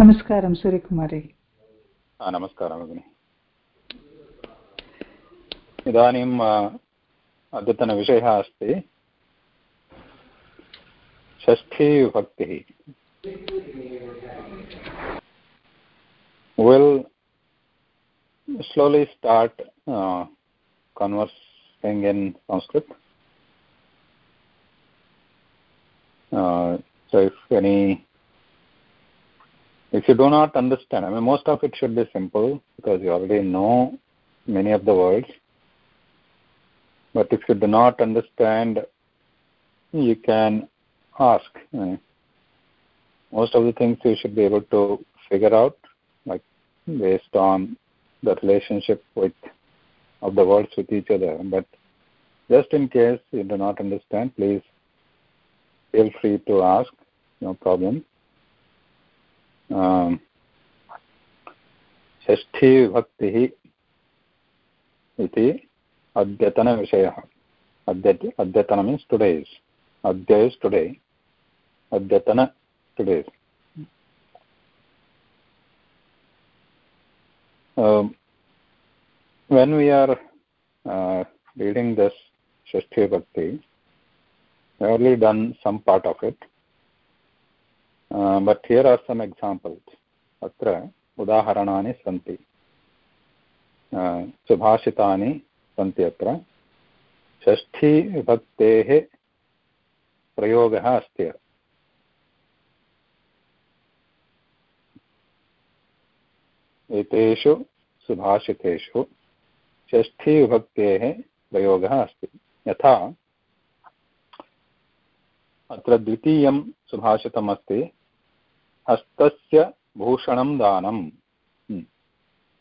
नमस्कारं सूर्यकुमारी। नमस्कार भगिनि इदानीम् अद्यतनविषयः अस्ति। षष्ठी विभक्तिः। Will slowly start conversing in Sanskrit Uh, so if any if you do not understand, I mean most of it should be simple because you already know many of the words. But if you do not understand, you can ask. most of the things you should be able to figure out like based on the relationship with of the words with each other. But just in case you do not understand, please feel free to ask, no problem. षष्ठी विभक्तिः इति अद्यतनविषयः। अद्य अद्यतन means today is अद्य is today अद्यतन today when we are reading this षष्ठी विभक्ति only done some part of it Uh, but here are some examples. अत्र उदाहरणानि सन्ति। सुभाषितानि सन्ति अत्र। षष्ठीविभक्तेः प्रयोगः अस्ति। एतेषु सुभाषितेषु षष्ठीविभक्तेः प्रयोगः अस्ति। यथा अत्र द्वितीयं सुभाषितम् अस्ति हस्तस्य भूषणं दानम्।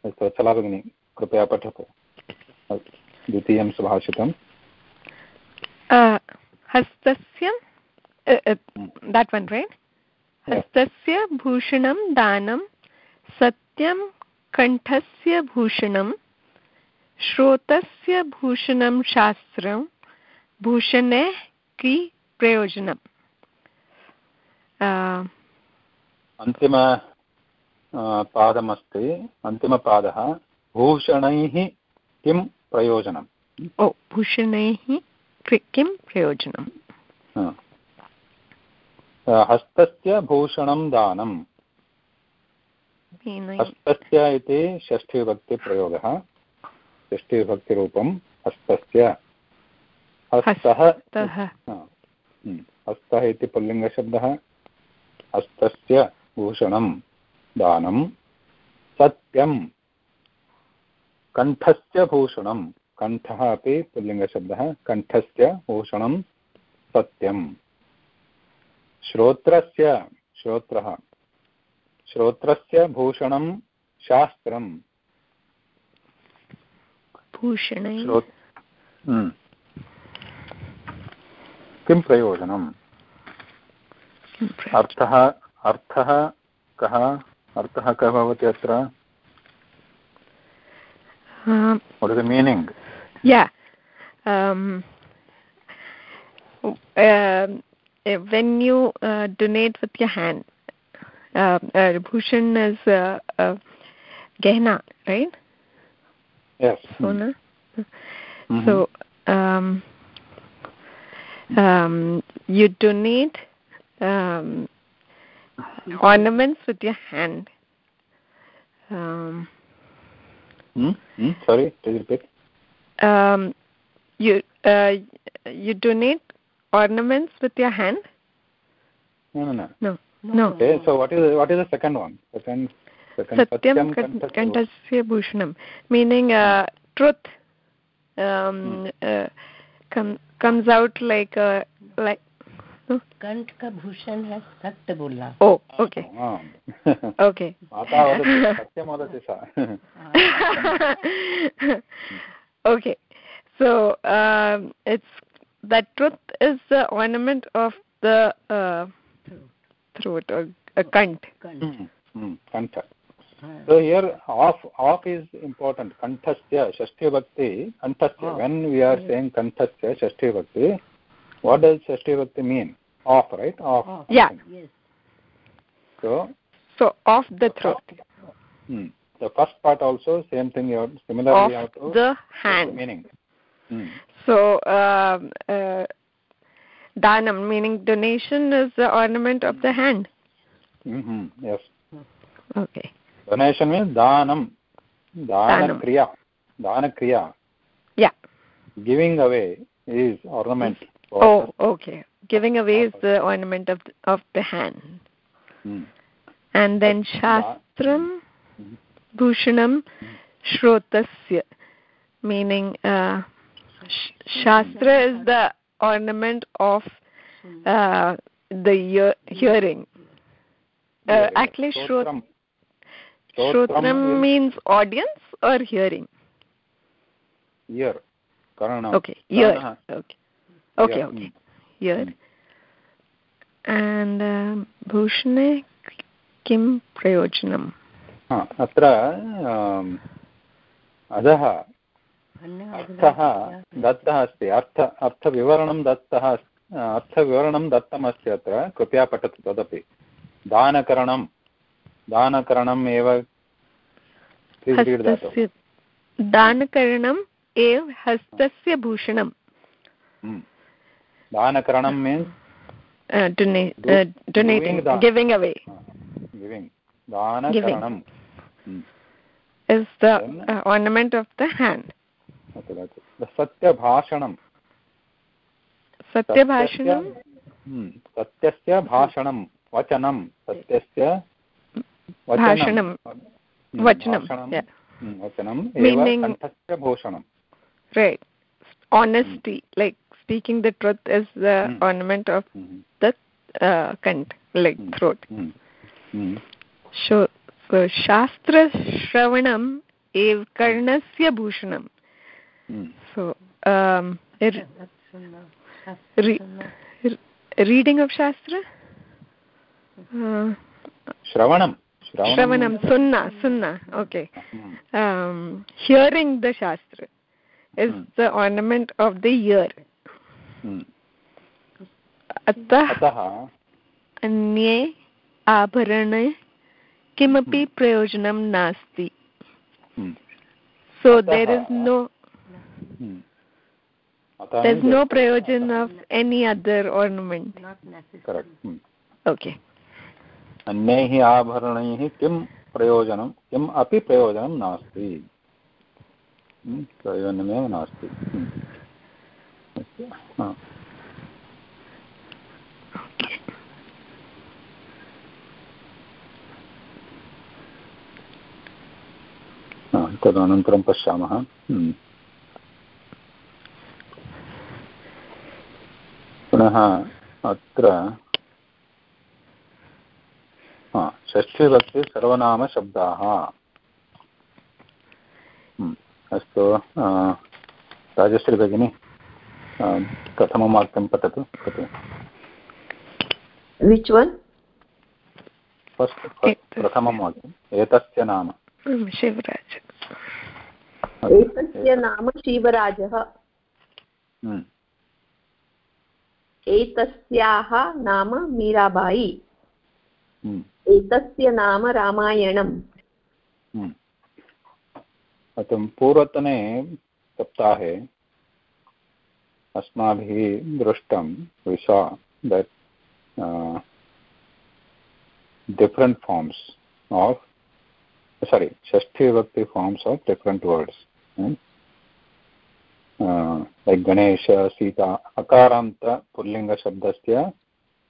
अस्तु चला भगिनि कृपया पठतु। द्वितीयं सुभाषितम्। हस्तस्य that one right? हस्तस्य भूषणं दानं सत्यं कण्ठस्य भूषणं श्रोतस्य भूषणं शास्त्रं भूषणे कि प्रयोजनम्। अन्तिम पादमस्ति अन्तिमपादः भूषणैः किं प्रयोजनम्? ओ भूषणैः किं प्रयोजनम्? हस्तस्य भूषणं दानं। हस्तस्य इति षष्ठीविभक्तिप्रयोगः। षष्ठीविभक्तिरूपं हस्तस्य। हस्तः हस्तः इति पुल्लिङ्गशब्दः। हस्तस्य भूषणं दानं सत्यं कण्ठस्य भूषणं कण्ठः अपि पुल्लिङ्गशब्दः कण्ठस्य भूषणं सत्यं श्रोत्रस्य श्रोत्रः। श्रोत्रस्य भूषणं शास्त्रम्। भूषण। हम्म। किं प्रयोजनम्? अर्थः अर्थः कः अर्थः कः भवति अत्र what is the meaning yeah um, uh, when you uh, donate with your hand uh, uh, Bhushan is uh, uh, Gehna, right? Yes. Sona. Mm-hmm. So um, um, you donate um, ornaments with your hand. Um, hmm? Hmm? Sorry, please repeat. Um, you uh, you donate ornaments with your hand. No, no, no. No. no okay so what is what is the second one? second satyam kantasya bhushanam meaning uh, truth um, hmm. uh, com, comes out like uh, like कंठ का भूषण है सत्य बोलना ओ okay okay सत्यं वदति सा okay so um, it's that truth is the ornament of the uh, throat or a kant mm, mm, kanta so here off off is important kanthasya shashti bhakti kanthasya oh. when we are saying kanthasya shashti bhakti what does shashti bhakti mean off right off oh. yeah yes so So of the throat. Hmm. The first part also same thing. You have, similarly you have to the hand. meaning. Hmm. So um, uh, danam meaning donation is the ornament of the hand. hmm Yes. Okay. Donation means danam. Dana Danam. kriya. Dana kriya. Yeah. Giving away is ornament. Oh, okay. Giving away is the ornament of the, of the hand. Hmm. And then shastram, Mhm. bhushanam, shrotasya, meaning uh, sh- shastra is the ornament of uh, the ear- hearing. Uh, actually, shrot- Stotram. Stotram shrotram means audience or hearing. ear. Karana. Okay, ear. Okay, okay, Ear. okay. Hmm. Hmm. And um, bhushane किं प्रयोजनम् हा, अत्र अधः अर्थः दत्तः अस्ति अर्थ अर्थविवरणं दत्तः अर्थविवरणं दत्तमस्ति अत्र कृपया पठतु तदपि दानकरणं दानकरणम् एव दानकरणम् एव हस्तस्य भूषणम् Hmm. दानकरणं means uh, dona- Do- uh, donating, doing the- giving away giving दानकरणं Hmm. is the Then- uh, ornament of the hand. तत् सत्यभाषणं सत्यभाषणं हम्म, सत्यस्य भाषणं वचनं सत्यस्य वचनं भाषणं हम्म, वचनं भाषणं, yeah. हम्म, वचनम् एव Meaning- कण्ठस्य भूषणं right honesty like speaking the truth is the mm. ornament of mm. the uh, kant, like hmm. throat. Hmm. Hmm. So, so Shastrashravanam ev karnasya bhushanam. So, um, re, re, reading of Shastra? Uh, Shravanam. Shravanam, Sunna, Sunna, okay. Um, hearing the Shastra is the ornament of the ear. अतः अन्ये आभरणे किमपि प्रयोजनं नास्ति। Hmm, so there is no hmm, there's no prayojan of any other ornament correct hmm. okay. अन्यैः आभरणैः किं प्रयोजनं किम् अपि प्रयोजनं नास्ति। हम्म, प्रयोजनमेव नास्ति। हम्म। तदनन्तरं पश्यामः। हम्म। पुनः अत्र हा षष्ठीभक्ति सर्वनामशब्दाः। हम्म, अस्तु राजश्री भगिनी। आ, प्रथमं वाक्यं पठतु पठतु Which one? फस्ट् फस्ट् प्रथमं वाक्यम्। एतस्य नाम। शिवराज। एतस्य नाम शिवराजः। एतस्याः नाम मीराबाई। एतस्य नाम रामायणम्। पूर्वतने सप्ताहे अस्माभिः दृष्टं विशा दट् डिफ्रेण्ट् फार्म्स् आफ् सारि षष्ठीभक्ति forms of different words like Ganesh Sita अकारान्तपुल्लिङ्गशब्दस्य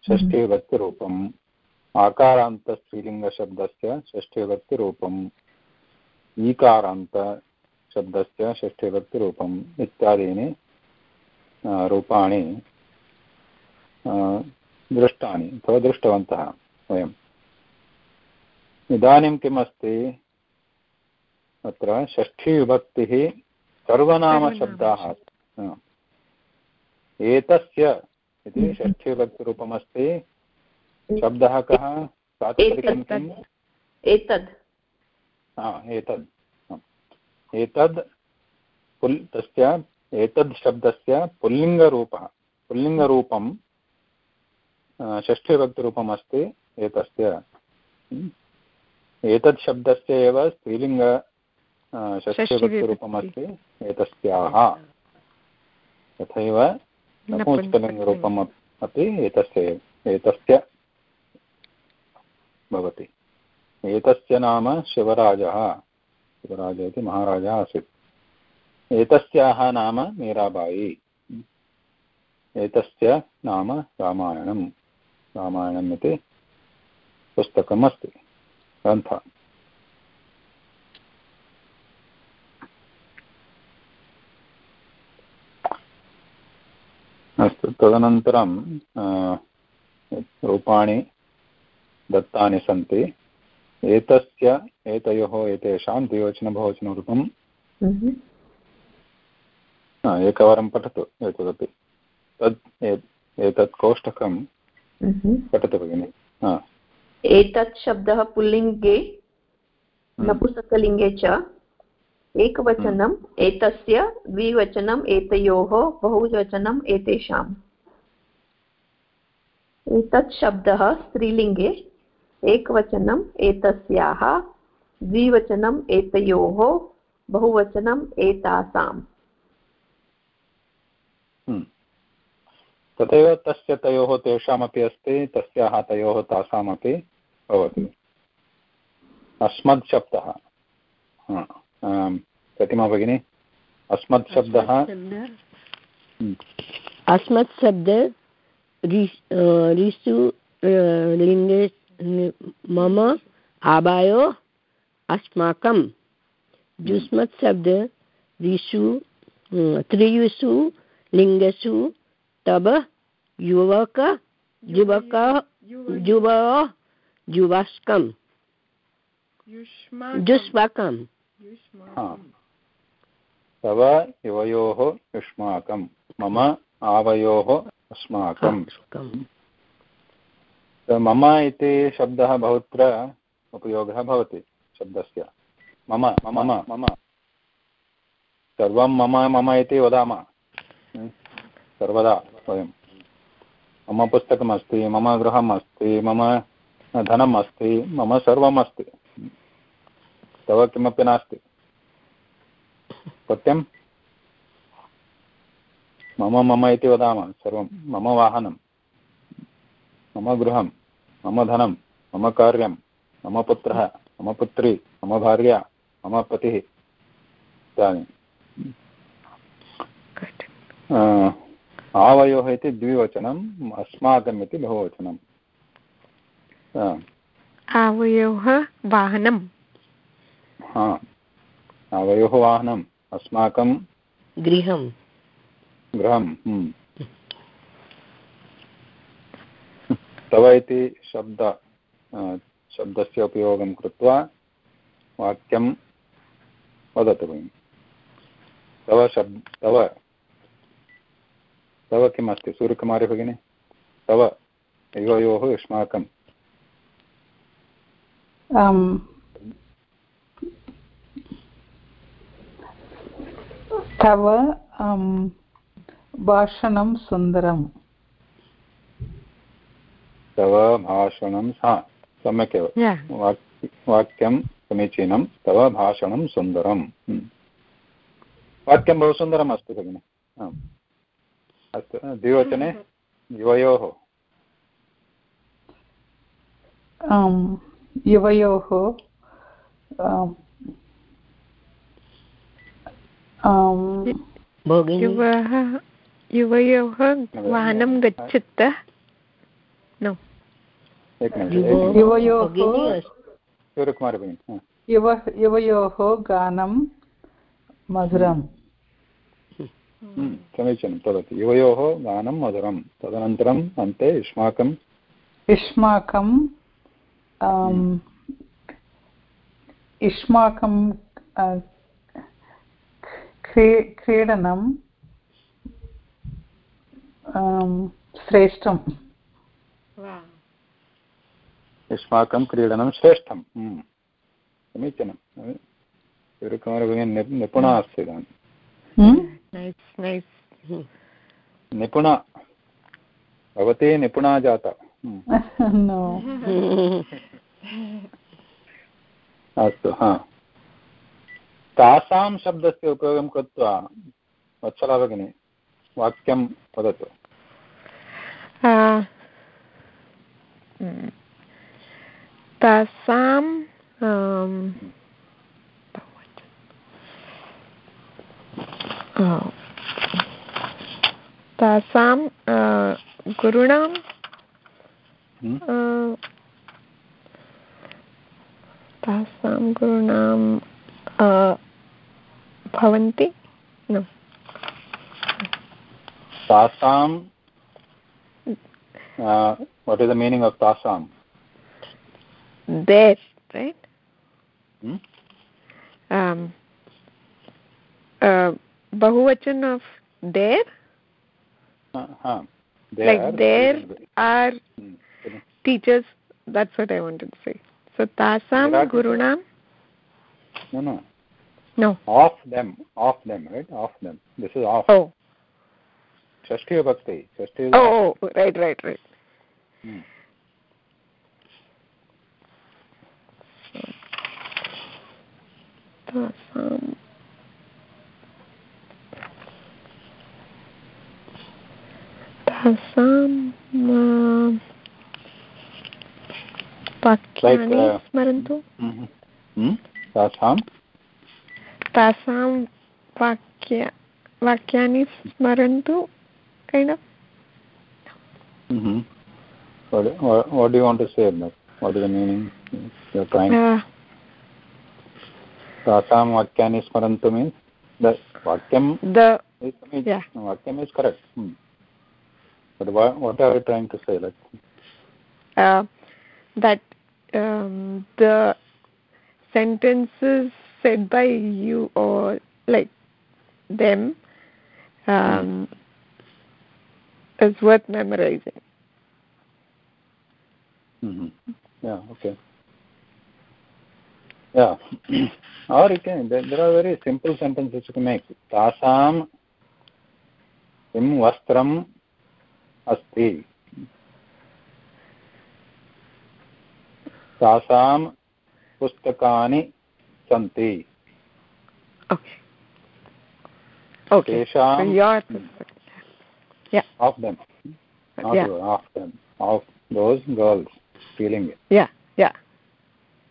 षष्ठीभक्तिरूपम् आकारान्तस्त्रीलिङ्गशब्दस्य षष्ठीभक्तिरूपम् ईकारान्तशब्दस्य षष्ठीभक्तिरूपम् इत्यादीनि रूपाणि दृष्टानि अथवा दृष्टवन्तः वयम्। इदानीं किम् अस्ति अत्र षष्ठीविभक्तिः सर्वनामशब्दाः एतस्य इति षष्ठीविभक्तिरूपमस्ति। शब्दः कः? प्रातिपदिकं किम्? एतद्। एतद्। एतद् पुल् तस्य एतद् शब्दस्य पुल्लिङ्गरूपः। पुल्लिङ्गरूपं षष्ठीविभक्तिरूपम् अस्ति एतस्य। एतत् शब्दस्य एव स्त्रीलिङ्ग षष्ठीभक्तिरूपमस्ति एतस्याः। तथैव नपुंसकलिङ्गरूपम् अपि एतस्य एतस्य भवति। एतस्य नाम शिवराजः। शिवराज इति महाराजः आसीत्। एतस्याः नाम मीराबाई। एतस्य नाम रामायणं रामायणम् इति पुस्तकम् अस्ति, ग्रन्थः। अस्तु, तदनन्तरं रूपाणि दत्तानि सन्ति। एतस्य, एतयोः, एतेषां द्विवचनबहुवचनरूपं हम्म। एकवारं पठतु एतदपि. तत् एतत् कोष्टकं हम्म। पठतु भगिनि. एतत् शब्दः पुल्लिङ्गे हम्म। नपुंसकलिङ्गे च एकवचनम् एतस्य द्विवचनम् एतयोः बहुवचनम् एतेषाम्. एतत् शब्दः स्त्रीलिङ्गे एकवचनम् एतस्याः द्विवचनम् एतयोः बहुवचनम् एतासाम्. तथैव तस्य तयोः तेषामपि अस्ति तस्याः तयोः तासामपि भवति। अस्मत् शब्दः प्रतिमा भगिनी? अस्मत् शब्दः हम्म। अस्मत् शब्द ऋषु लिङ्गे मम आबायो अस्माकं। जुस्मत् शब्द ऋषु त्रियुषु लिङ्गेषु तब युवक युवक युव युवास्कं जुष्माकं तव युवयोः युष्माकं। मम आवयोः अस्माकं। मम इति शब्दः बहुत्र उपयोगः भवति शब्दस्य। मम मम मम। सर्वं मम मम इति वदामः। सर्वदा वयं मम पुस्तकमस्ति मम गृहम् अस्ति मम धनम् अस्ति मम सर्वम् अस्ति तव किमपि नास्ति। सत्यं मम मम इति वदामः सर्वं। मम वाहनं मम गृहं मम धनं मम कार्यं मम पुत्रः मम पुत्री मम भार्या मम पतिः। इत्यादि। आवयोः इति द्विवचनम् अस्माकम् इति बहुवचनम्। आवयोः वाहनं हा। आवयोः वाहनम् अस्माकं गृहं गृहं हम्म। तव इति शब्द शब्दस्य उपयोगं कृत्वा वाक्यं वदतु भगिनि। तव शब् तव तव किम् अस्ति सूर्यकुमारी भगिनि तव युवयोः युष्माकं तव भाषणं सुन्दरम्। तव भाषणं हा सम्यक् एव। वाक्यं समीचीनं। तव भाषणं सुन्दरम्। हम्म। वाक्यं बहु सुन्दरम् अस्ति भगिनि। आम्। अस्तु। द्विवचने युवयोः। युवयोः युवः युवयोः वाहनं गच्छत। युवयोः युवयोः गानं मधुरम्। हम्म, समीचीनं तदपि। युवयोः गानं मधुरं तदनन्तरम् अन्ते युष्माकं युष्माकं युष्माकं क्रीडनं श्रेष्ठं युष्माकं क्रीडनं श्रेष्ठं हम्म, समीचीनं। निपुणा अस्ति इदानीं। हम्म? निपुणा भवती निपुणा जाता अस्तु हा तासां शब्दस्य उपयोगं कृत्वा वत्सला भगिनी वाक्यं वदतु तासां तासां गुरुणां हम्म। तासां गुरुणां भवन्ति न तासां what is the meaning of tasam there right hmm? um uh bahuvachan of there uh, huh. there like there are hmm. teachers that's what i wanted to say so tasam gurunam no no no of them of them right of them this is of oh षष्ठी भक्ति षष्ठी oh, oh right right right hmm. तासां तासां वाक्यानि uh, स्मरन्तु हम्म, हम्म, तासां तासां वाक्य वाक्यानि स्मरन्तु of mm-hmm. what, what, what do you want to say what is the meaning you're trying uh, tasam vakyani smarantu means the vakyam the is, yeah. vakyam is correct hmm. But what, what are you trying to say? Like, uh, that um, the sentences said by you or like them um, mm. is worth memorizing. Mm-hmm. Yeah. Okay. Yeah. or you can. There, there are very simple sentences you can make. Tasam, im vastram अस्ति। तासां पुस्तकानि सन्ति। तेषां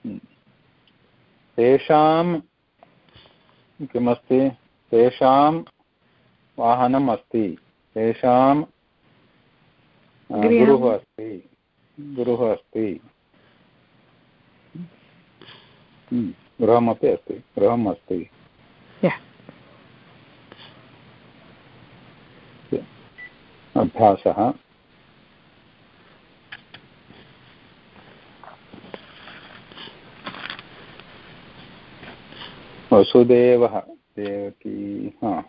hmm. तेषां किमस्ति? तेषां वाहनम् अस्ति तेषां गुरुः अस्ति। गुरुः अस्ति। गृहमपि अस्ति। गृहम् अस्ति। अभ्यासः। वसुदेवः। देवकी हा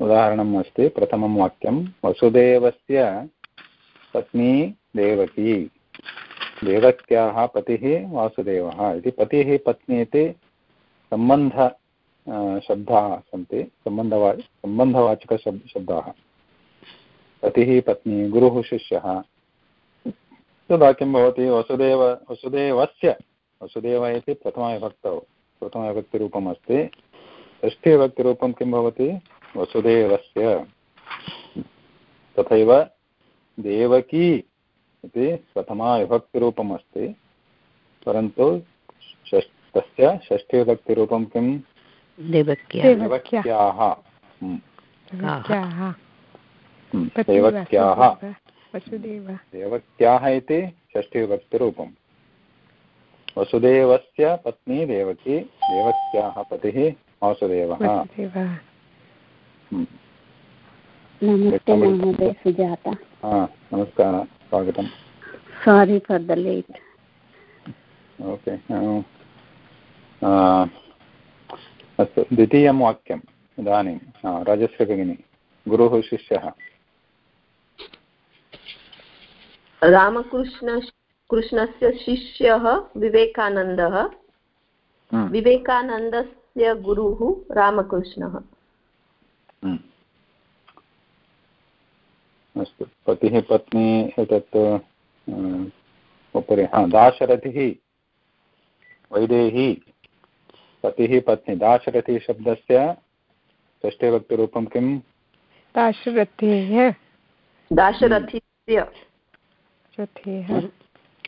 उदाहरणम् अस्ति प्रथमं वाक्यं। वसुदेवस्य पत्नी देवकी। देवक्याः पतिः वासुदेवः इति। पतिः पत्नी इति सम्बन्ध शब्दाः सन्ति। सम्बन्धवा सम्बन्धवाचकशब् शब्दाः। पतिः पत्नी, गुरुः शिष्यः। तदा किं भवति? वसुदेव, वसुदेवस्य, वसुदेव इति प्रथमविभक्तौ प्रथमविभक्तिरूपम् अस्ति षष्ठीविभक्तिरूपं किं भवति? वसुदेवस्य। तथैव देवकी इति प्रथमा विभक्तिरूपम् अस्ति परन्तु तस्य षष्ठीविभक्तिरूपं किं? देवक्याः। हम्म। हम्म, देवक्याः। देवक्याः इति षष्ठीविभक्तिरूपं वसुदेवस्य पत्नी देवकी देवक्याः पतिः वासुदेवः। हम्म। नमस्ते महोदय सुजाता। नमस्कारः स्वागतं सारी फर् द लेट् ओके अस्तु द्वितीयं वाक्यम् इदानीं राजस्य भगिनी गुरुः शिष्यः। रामकृष्ण कृष्णस्य शिष्यः विवेकानन्दः। हम्म। विवेकानन्दस्य गुरुः रामकृष्णः। हम्म। अस्तु। पतिः पत्नी एतत् उपरि हा दाशरथिः वैदेही। पतिः पत्नी दाशरथी शब्दस्य षष्ठे भक्तिरूपं किं दाशरथेः। दाशरथीस्य रथेः।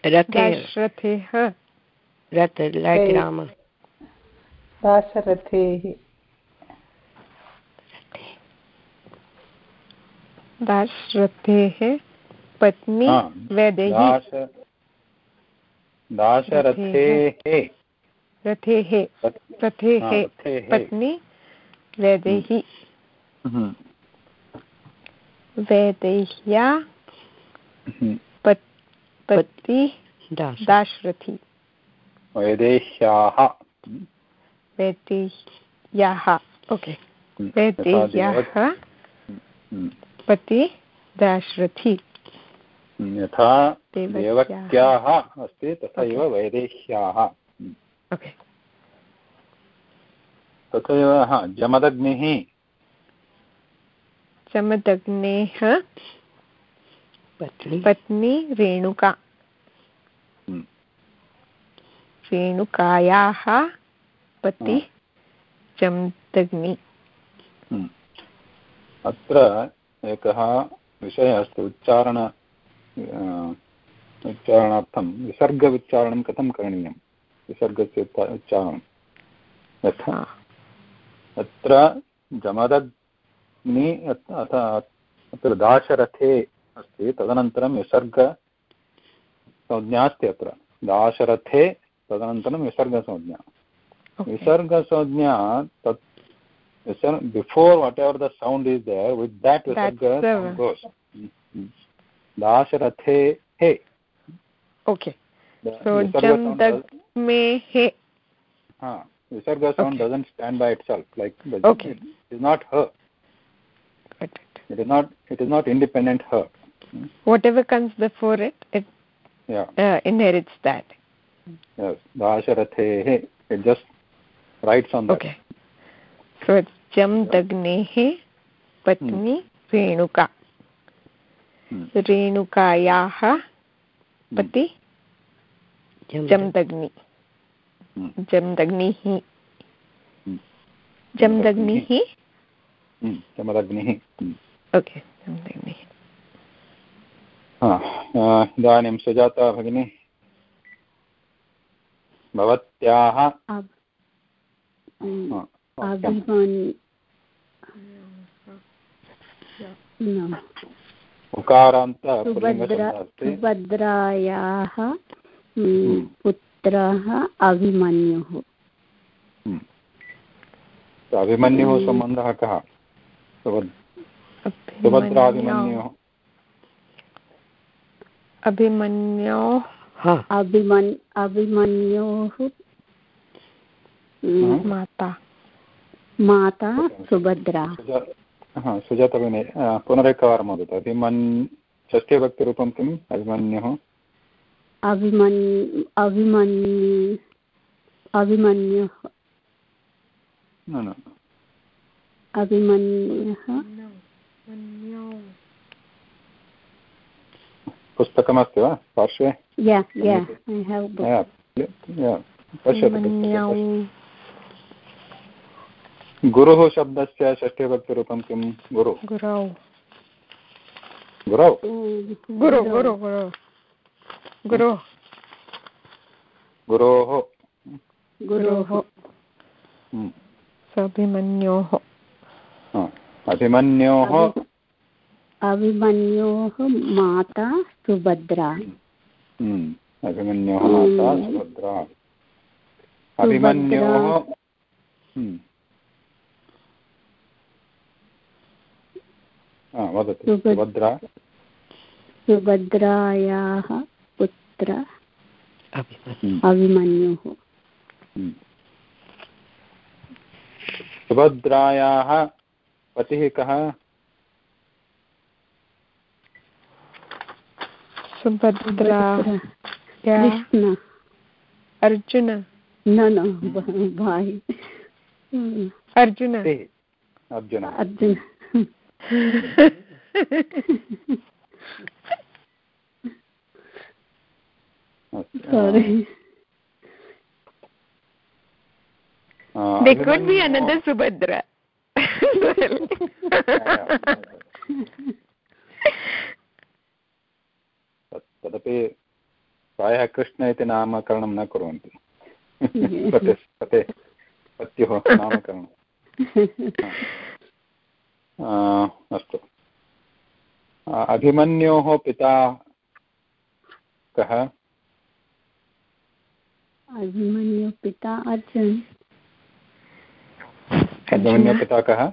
रथे दाशरथेः। रथ लैक् राम। दाशरथेः। दाशरथेः पत्नी हा, वैदेही। दाश दाशरथेः रथेः रथेः पत्नी वैदेही। हम्म, वैदेह्या हम्म। पति दाशरथी वैदेह्याः। वैदेह्याः ओके। हम्म, वैदेह्याः हम्म, पति दाशरथी। यथा देवक्याः। अस्ति तथैव वैदेह्याः। तथैव हा जमदग्निः। चमदग्नेः पत्नी। पत्नी रेणुका। हम्म, रेणुकायाः पति। जमदग्नि। हम्म। अत्र एकः विषयः अस्ति उच्चारण उच्चारणार्थं विसर्गोच्चारणं कथं करणीयं? विसर्गस्य उच्चा- उच्चारणं। यथा अत्र जमदग्नि अथ अत्र दाशरथे अस्ति तदनन्तरं विसर्ग संज्ञा अस्ति अत्र। दाशरथे तदनन्तरं विसर्गसंज्ञा. विसर्गसंज्ञा तत् Before whatever the sound is there, with that Visarga sound goes. Mm-hmm. Dasharathe he. Okay. So Jamdag me he. Ah, Visarga sound okay. doesn't stand by itself. Like okay. it is not her. It is not. It is not independent her. Mm-hmm. Whatever comes before it, it yeah. uh, inherits that. Yes, Dasharathe he. It just writes on that. Okay. Jamdagnehe Patni Renuka. Hmm. रेणुकायाः पति Jamadagni Hmm. जमदग्निः Hmm. जमदग्निः Hmm. Hmm. Okay जमदग्निः इदानीं सुजाता भगिनी भवत्याः हा। अभिमन् उकारान्त सुभद्रायाः। पुत्रः अभिमन्युः. अभिमन्युः सम्बन्धः कः सुभद्राभिमन्युः अभिमन्योः अभिमन् अभिमन्योः। माता माता सुभद्रा। सुजा- हा, सुजाता भगिनी आ, पुनरेकवारं वदतु। अभिमन् षष्ठीभक्तिरूपं किम्? अभिमन्युः। अभिमन् अभिमन्यु अभिमन्युः। न न। अभिमन्युः। पुस्तकमस्ति वा? पार्श्वे? या या ऐ हेव् बुक् या, या, पश्यतु। गुरुः शब्दस्य षष्ठीभक्तिरूपं किं? गुरु। गुरौ। गुरौ? गुरु गुरु। गुरु गुरु। गुरोः। गुरोः। स्वाभिमन्योः अभिमन्योः। अभिमन्योः माता सुभद्रा। हम्म, अभिमन्योः माता। सुभद्रा। अभिमन्योः हम्म। हा, वदतु सुभद्- सुभद्रा। सुभद्रायाः पुत्र अभिमन्युः। हम्म। सुभद्रायाः पतिः कः? सुभद्रा अर्जुन। न न भाई। अर्जुन। अर्जुन। अर्जुन। सारी uh, there could be another subhadra. तदपि प्रायः कृष्ण इति नामकरणं न कुर्वन्ति। पते पते पत्युः नामकरणम् आ, अस्तु। अभिमन्योः पिता कः? अभिमन्यु पिता अर्जुन। अभिमन्योः पिता कः?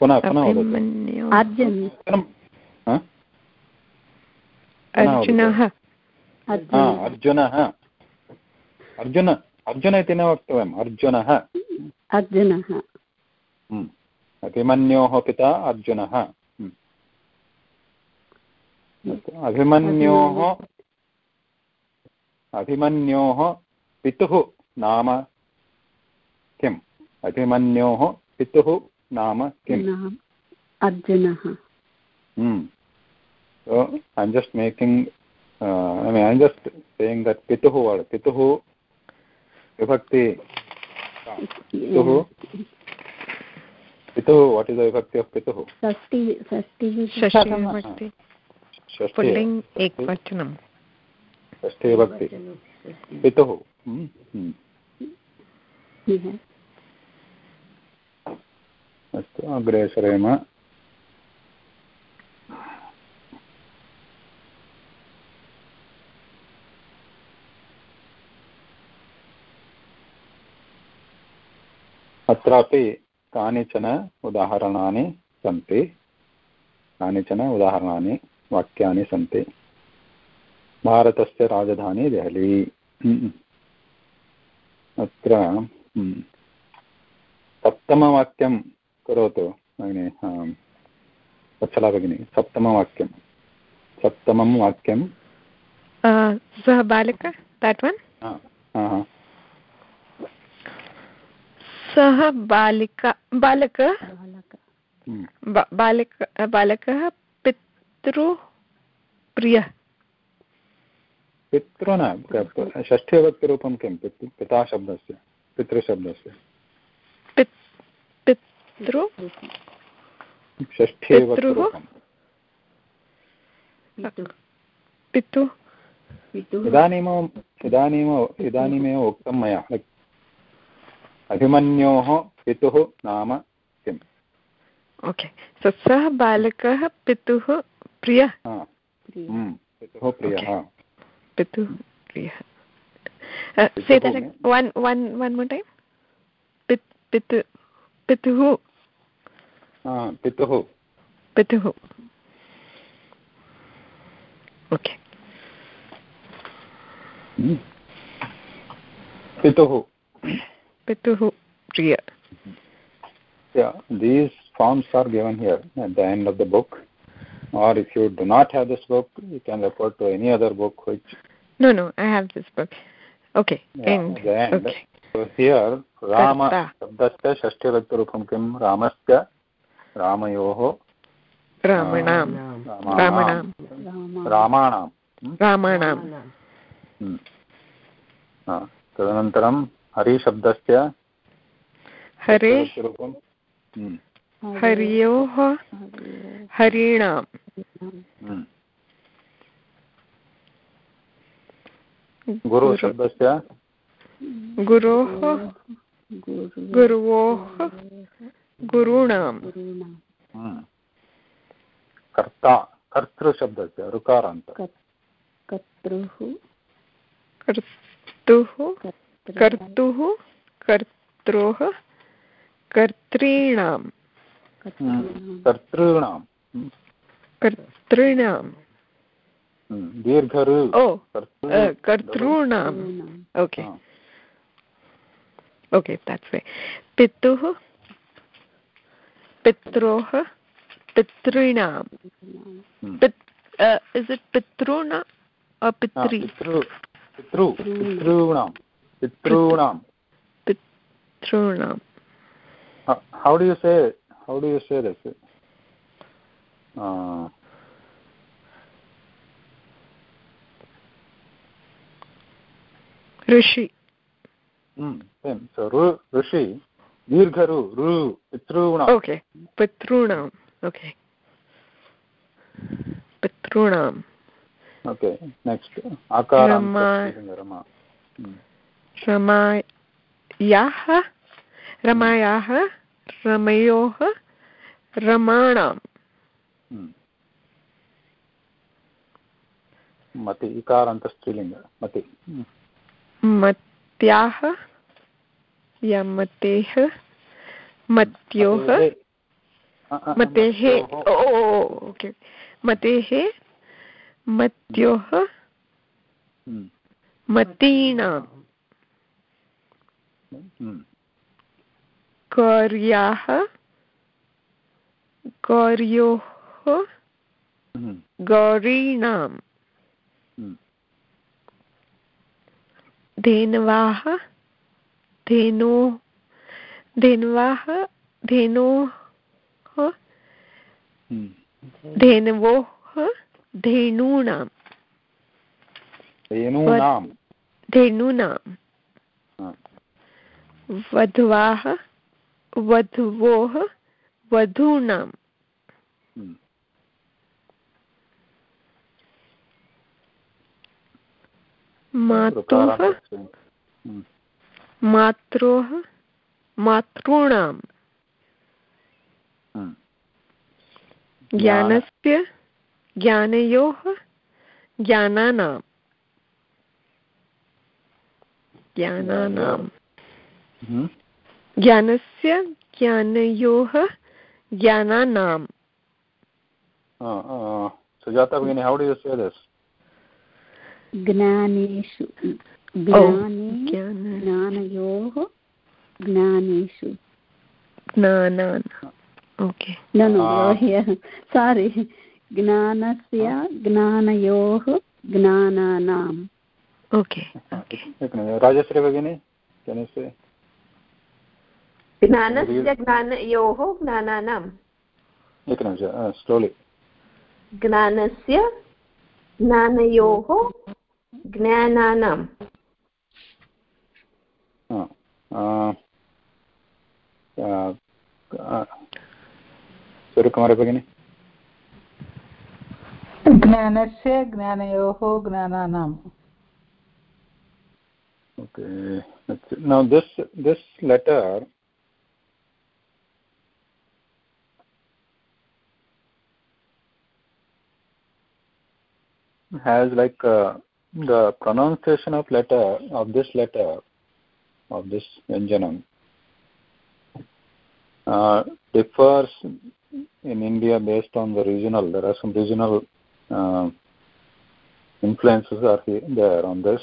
पुनः पुनः अर्जुन। हा? अर्जुनः। अर्जुन। अर्जुनः इति न वक्तव्यम्। अर्जुनः। अर्जुनः। हम्म। अभिमन्योः पिता अर्जुनः। हम्म। अभिमन्योः अभिमन्योः पितुः नाम किम्? अभिमन्योः पितुः नाम किम्? अर्जुनः। Hmm. So I'm just making, uh, I mean, I'm just saying that pituhu word, pituhu, विभक्ति। पितुः। पितुः वाट् इस् द विभक्ति आफ् पितुः? षष्टिविभक्ति पितुः। हम्म, हम्म। अस्तु अग्रे सरेम अत्रापि कानिचन उदाहरणानि सन्ति। कानिचन उदाहरणानि वाक्यानि सन्ति। भारतस्य राजधानी देहली। हम्म। अत्र हम्म, सप्तमवाक्यं करोतु भगिनि। वत्सला भगिनी सप्तमवाक्यं। सप्तमं वाक्यं। सः बालक? देट् वन् हा, हा, हा। सः बालिका बालक? हम्म। बालक बालकः पितृप्रियः पितृ न क- षष्ठीविभक्तिरूपं किं? पितृ पिता शब्दस्य पितृशब्दस्य पित्- पितृ? इदानीमेव इदानीमेव इदानीमेव उक्तं मया। अभिमन्योः पितुः नाम किम्? ओके सो सः बालकः पितुः प्रियः? हम्म, पितुः प्रियः. पितुः प्रियः. One one one more time पित् पितु पितुः? पितुः. पितुः. Okay hmm. पितुः. पितुः प्रिय Yeah, these forms are given here at the end of the book. Or if you do not have this book, you can refer to any other book which no no I have this book okay yeah, end at the end. okay So here, Rama कर्ता. शब्दस्य षष्ठीविभक्तिरूपं किं रामस्य रामयोः रामणां रामाणां रामणां रामाणां रामाणां हम्म। हा, तदनन्तरं हरिशब्दस्य हरे हम्म, हर्योः हरीणां हम्म। गुरुशब्दस्य गुरोः गुरुवोः गुरूणां हम्म। कर्ता कर्तृशब्दस्य ऋकारान्त। कत्रुः कर्तुः कर्तुः। कर्त्रोः कर्तॄणां कर्तॄणां हम्म, कर्तॄणां हम्म, दीर्घऋ ओ कर्तृ कर्तॄणाम्। ओके ओके that's way पितुः पित्रोः पितॄणां हम्म। पित् इस् इट् पितॄणा पितृ पितॄणां पितॄणां पितॄणां how do you say how do you say this uh, Rishi Hmm, same. So ru, Rishi, Dirgharu, Ru, Pitruna. Okay. Pitrunam. Okay. रमायाः रमायाः रमयोः? रमाणां Hmm. मति इकारान्त स्त्रीलिङ्ग मति. मत्याः या मतेः? मत्योः? मतेः. ओ ओके मतेः मत्योः Hmm. गौर्याः गौर्योः. गौरीणां. धेनवाः धेनो धेनवाः धेनोः. धेनवोः धेनूनां धेनूनां. वधवाः वधवोः वधूनां Hmm. मातुः. Hmm. मात्रोः मातॄणां Hmm. ज्ञानस्य ज्ञानयोः ज्ञानानां ज्ञानानां Hmm. ज्ञानस्य ज्ञानयोः ज्ञानानां Uh, uh, Sujata Bhagini, how do you say this? ज्ञानेषु ज्ञाने ज्ञान ज्ञानयोः ज्ञानेषु ज्ञानान् ओके Ah. here sorry ज्ञानस्य ज्ञानयोः ज्ञानानाम् okay okay can you say? ज्ञानस्य ज्ञानयोः ज्ञानानां एकनिमिष स्लोलि ज्ञानस्य ज्ञानयोः ज्ञानानां सूर्यकुमार भगिनी ज्ञानस्य ज्ञानयोः ज्ञानानाम्। Okay now this this letter has like uh, the pronunciation of letter of this letter of this Vyanjanam uh, differs in India based on the regional. There are some regional uh, influences are here, there on this.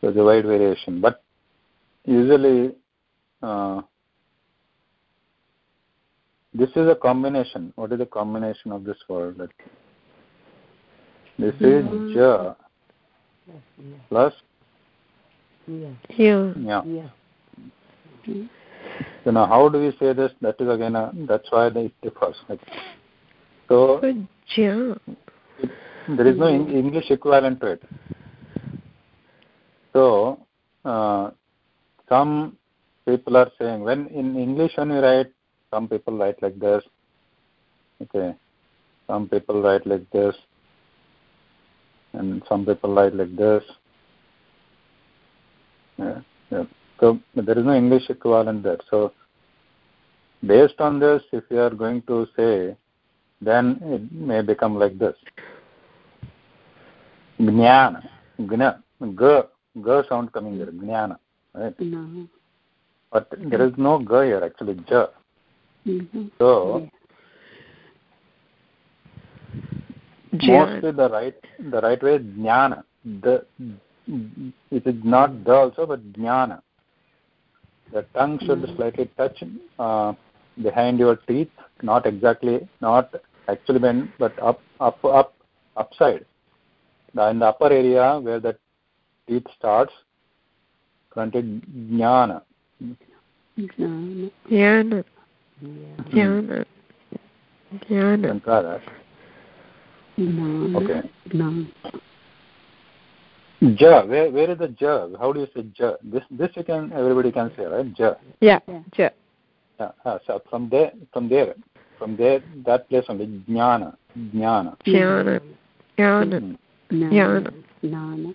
There's a wide variation, but usually uh, this is a combination. What is the combination of this word? This is ja plus yeah yeah. So now, how do we say this? That is again, a, that's why it differs. So yeah there is no Eng- English equivalent to it. So uh, some people are saying when in English when we write, some people write like this. Okay, some people write like this, and some people write like this. Yeah, yeah. So there is no English equivalent there. So based on this, if you are going to say, then it may become like this. Jnana, gna, g, g sound coming there, jnana, right? no But there is no g here actually, j. Mhm. So Jnana mostly the right the right way jnana. The it is not the also but jnana. The tongue should mm. slightly touch uh, behind your teeth not exactly not actually bend but up up up upside. In the upper area where the teeth starts granted jnana. Jnana. Jnana. Jnana. Hmm. Jnana. Okay. ज्ञान ja where where is the ja how do you say ja this this you can everybody can say right ja yeah Yeah. ja yeah, uh, so from there from there from there that place only jnana jnana jnana jnana Hmm. Jnana. Jnana.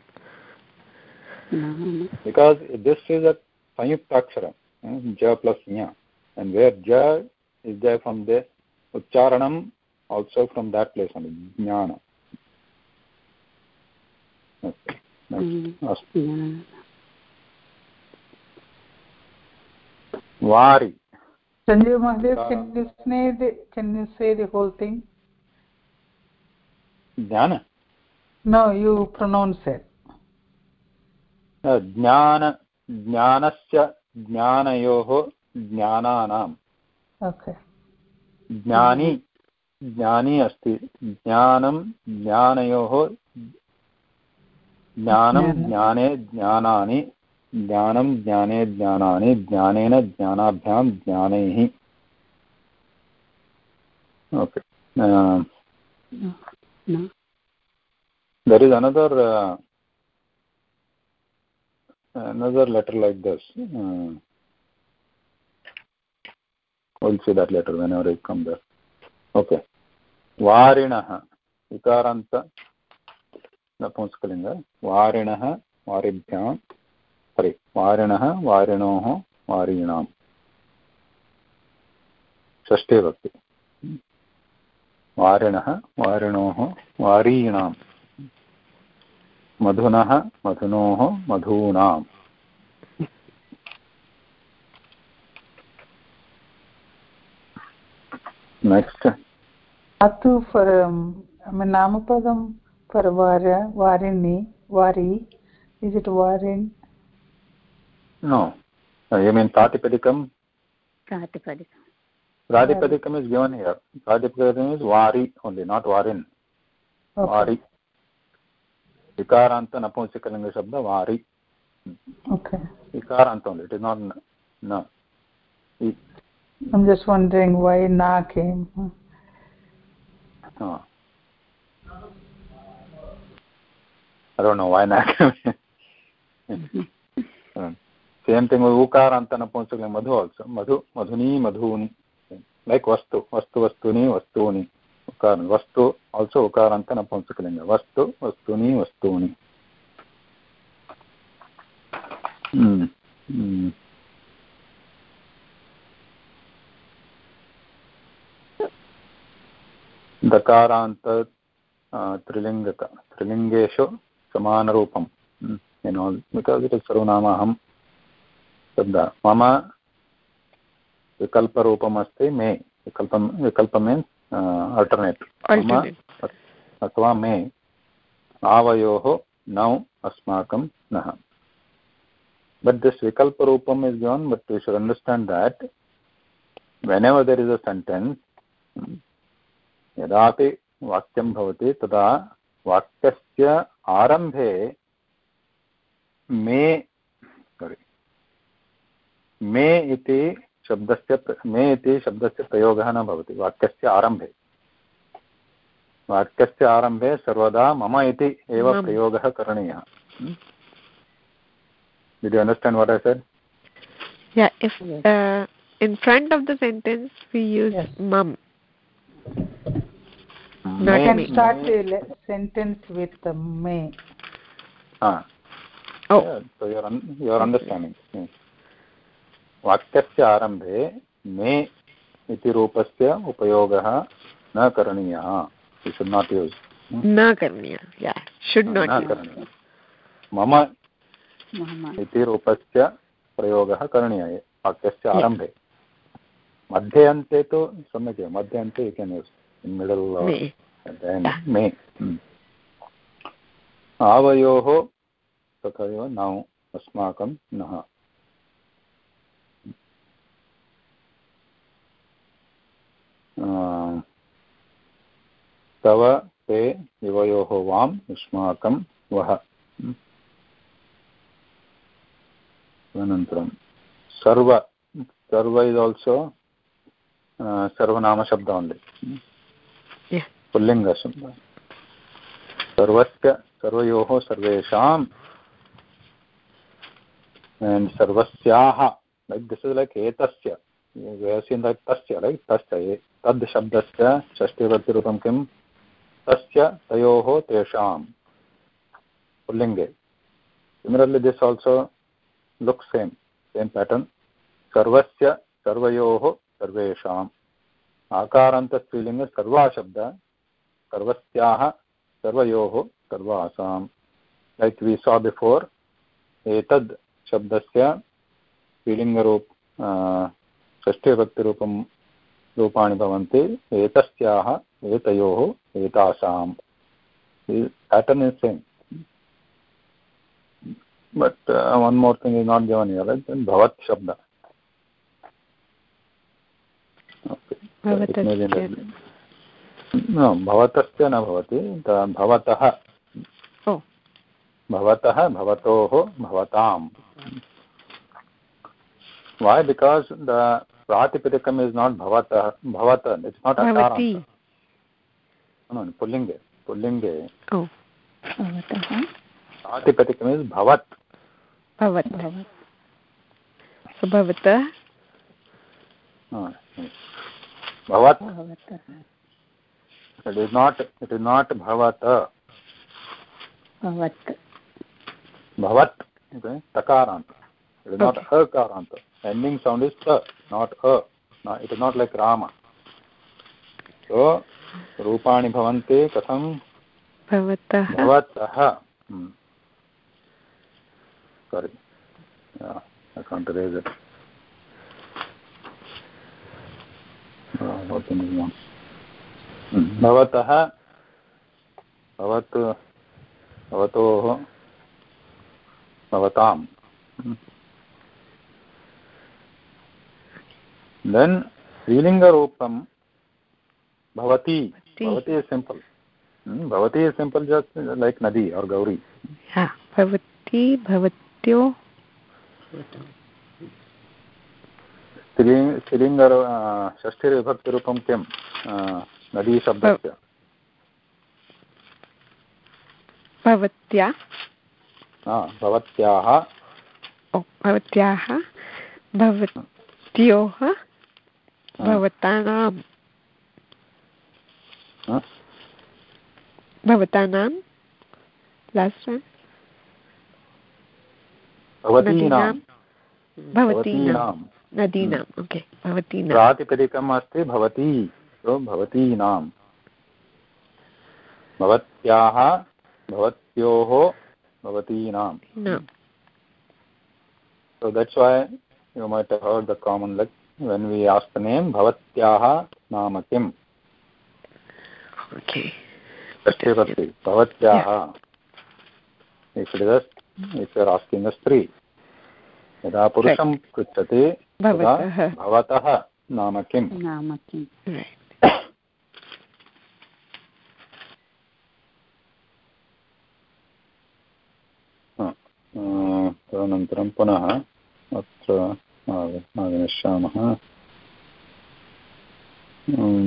Jnana. because this is a sanyuktakshara uh, ja plus nya and where ja is there from there ucharanam also from that place only jnana okay Mm. next astu Jnana. vari Sanjay Mahadev, Uh, can you say the, can you say the whole thing? jnana No, you pronounce it. Uh, ज्ञान ज्ञानस्य ज्ञानयोः ज्ञानानां Okay. ज्ञानी ज्ञानी अस्ति। ज्ञानं ज्ञानयोः ज्ञानं ज्ञाने। ज्ञानानि ज्ञानं ज्ञाने ज्ञानानि ज्ञानेन ज्ञानाभ्यां ज्ञानैः। Okay there is another another letter like this will see that letter whenever I come there okay वारिणः इकारान्त नपुंसकलिङ्ग वारिणः वारिभ्यां। सरि वारिणः वारिणोः वारीणाम्। षष्ठे भक्ति। वारिणः वारिणोः वारीणाम्। मधुनः मधुनोः मधूनाम्। Next Atu for, um, I mean, Namapadam for Varya, Varini, Vari. Is it Varin? No. Uh, You mean Pratipadikam? Pratipadika. Pratipadikam is given here. Pratipadikam is Vari only, not Varin. Okay. Vari. Vikaranta Napunsakalinga Shabda Vari. Okay. Vikaranta only. It is not n- no. I- I'm just wondering why Na came. Uh. I don't know why not. Um, Same thing with Ukaranta Napunsakalinga Madhu also. Madhu, Madhuni, Madhuni. Like Vastu, Vastu, Vastuni, Vastuni. Ukaran. Vastu also Ukaranta Napunsakalinga. Vastu, Vastuni, Vastuni. Hmm. Hmm. दकारान्त त्रिलिङ्गक त्रिलिङ्गेषु समानरूपम्। सर्वनाम अहं शब्द मम विकल्परूपम् अस्ति मे विकल्पं विकल्पं मीन्स् अल्टर्नेट् अथवा मे आवयोः नौ अस्माकं नः but this विकल्परूपम् is given but you should understand that whenever there is a sentence यदापि वाक्यं भवति तदा वाक्यस्य आरम्भे मे सोरि मे इति शब्दस्य मे इति शब्दस्य प्रयोगः न भवति वाक्यस्य आरम्भे वाक्यस्य आरम्भे सर्वदा मम इति एव प्रयोगः करणीयः Did you understand what I said? yeah if Yes. uh, in front of the sentence we use Yes. mum may can may. Hmm. वाक्यस्य आरम्भे मे इति रूपस्य उपयोगः न करणीयः. शुड् नाट् यूस् न करणीयः. न करणीयः. मम इति रूपस्य प्रयोगः करणीयः. वाक्यस्य आरम्भे. मध्ये अन्ते तु सम्यक् एव. मध्ये अन्ते you can me. Me Hmm. आवयोः तथैव नौ अस्माकं नः तव ते युवयोः वाम् युष्माकं वः. अनन्तरं सर्व सर्व इस् आल्सो सर्वनामशब्द ओन्लि पुल्लिङ्गशब्द सर्वस्य सर्वयोः सर्वेषाम् and सर्वस्याः, like this is like एतस्य we have seen that तस्य, right? तस्य तद् शब्दस्य षष्टिविभक्तिरूपं किं? तस्य, तयोः, तेषां, पुल्लिङ्गे। Similarly, this also looks same same pattern. सर्वस्य, सर्वयोः सर्वेषाम् आकारान्तस्त्रीलिङ्ग सर्वा शब्द सर्वस्याः सर्वयोः सर्वासां लैक् वि सा बिफोर् एतद् शब्दस्य स्त्रीलिङ्गरूप षष्ठीभक्तिरूपं रूपाणि भवन्ति एतस्याः एतयोः एतासाम्. Pattern is same. But uh, one भवतश्च न भवति भवतः। भवतः भवतोः भवताम्। वाय् बिकास् द प्रातिपदिकम् इस् नाट् भवतः भवत इट्स् नाट् पुल्लिङ्गे पुल्लिङ्गे। प्रातिपदिकम् इस् भवत्। भवतः। भवत्। It is not it is not भवत्। भवत्। तकारान्त। इट् इस् नाट् अकारान्त। एण्डिङ्ग् राम सो रूपाणि भवन्ति कथं? What भवतः भवतु भवतोः भवताम्। देन् स्त्रीलिङ्गरूपं भवती। भवती। सिम्पल् भवती सिम्पल् जस्ट् लैक् नदी और् गौरी। भवती भवत्यो। स्त्रीलिङ्ग स्त्रीलिङ्ग षष्ठीविभक्तिरूपं किं? नदीशब्दस्य। भवत्या? भवत्याः। भवत्याः। भवत्योः? भवतानां भवतानां लास्ट् भवतीनां नदीनाम् ओके भवतीनां प्रातिपदिकम् अस्ति भवती भवतीनां भवत्याः भवत्योः भवतीनां so that's why you might have heard the common like when we ask the name भवत्याः नाम किम् ओके षष्ठीभक्ति भवत्याः if it is if you are asking a स्त्री यदा पुरुषं पृच्छति भवतः। नाम किम्? नाम किम्? तदनन्तरं पुनः अत्र आगमिष्यामः।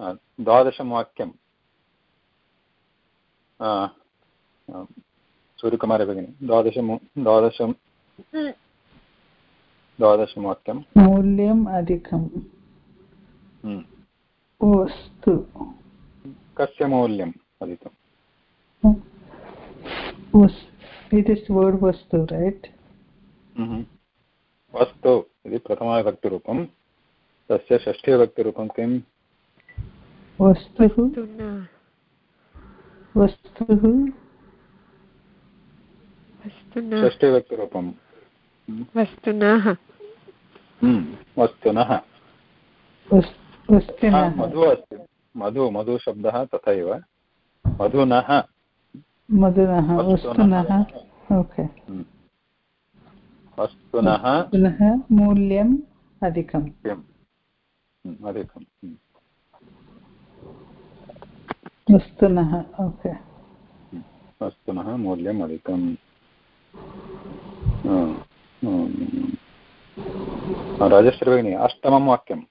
आ, द्वादशं वाक्यं सूर्यकुमारी भगिनी द्वादशं द्वादशं द्वादशं वाक्यं मूल्यम् अधिकं हम्म। वस्तु कस्य मौल्यम् अधिकम् इट् इस् वर्ड् वस्तु रैट्. वस्तु इति प्रथमाविभक्तिरूपं तस्य षष्ठीविभक्तिरूपं किम् वस्तुः तु न वस्तुः वस्तुनः हम्म, वस्तुनः। वस्- हा, वस्तुनः मधु अस्ति। मधु मधुशब्दः तथैव। मधुनः। मधुनः वस्तुनः। ओके। हम्म। वस्तुनः। मूल्यम् अधिकं किम्? हम्म, अधिकं हम्म, वस्तुनः ओके। वस्तुनः मूल्यम् अधिकम् राजश्री भगिनी अष्टमं वाक्यम्।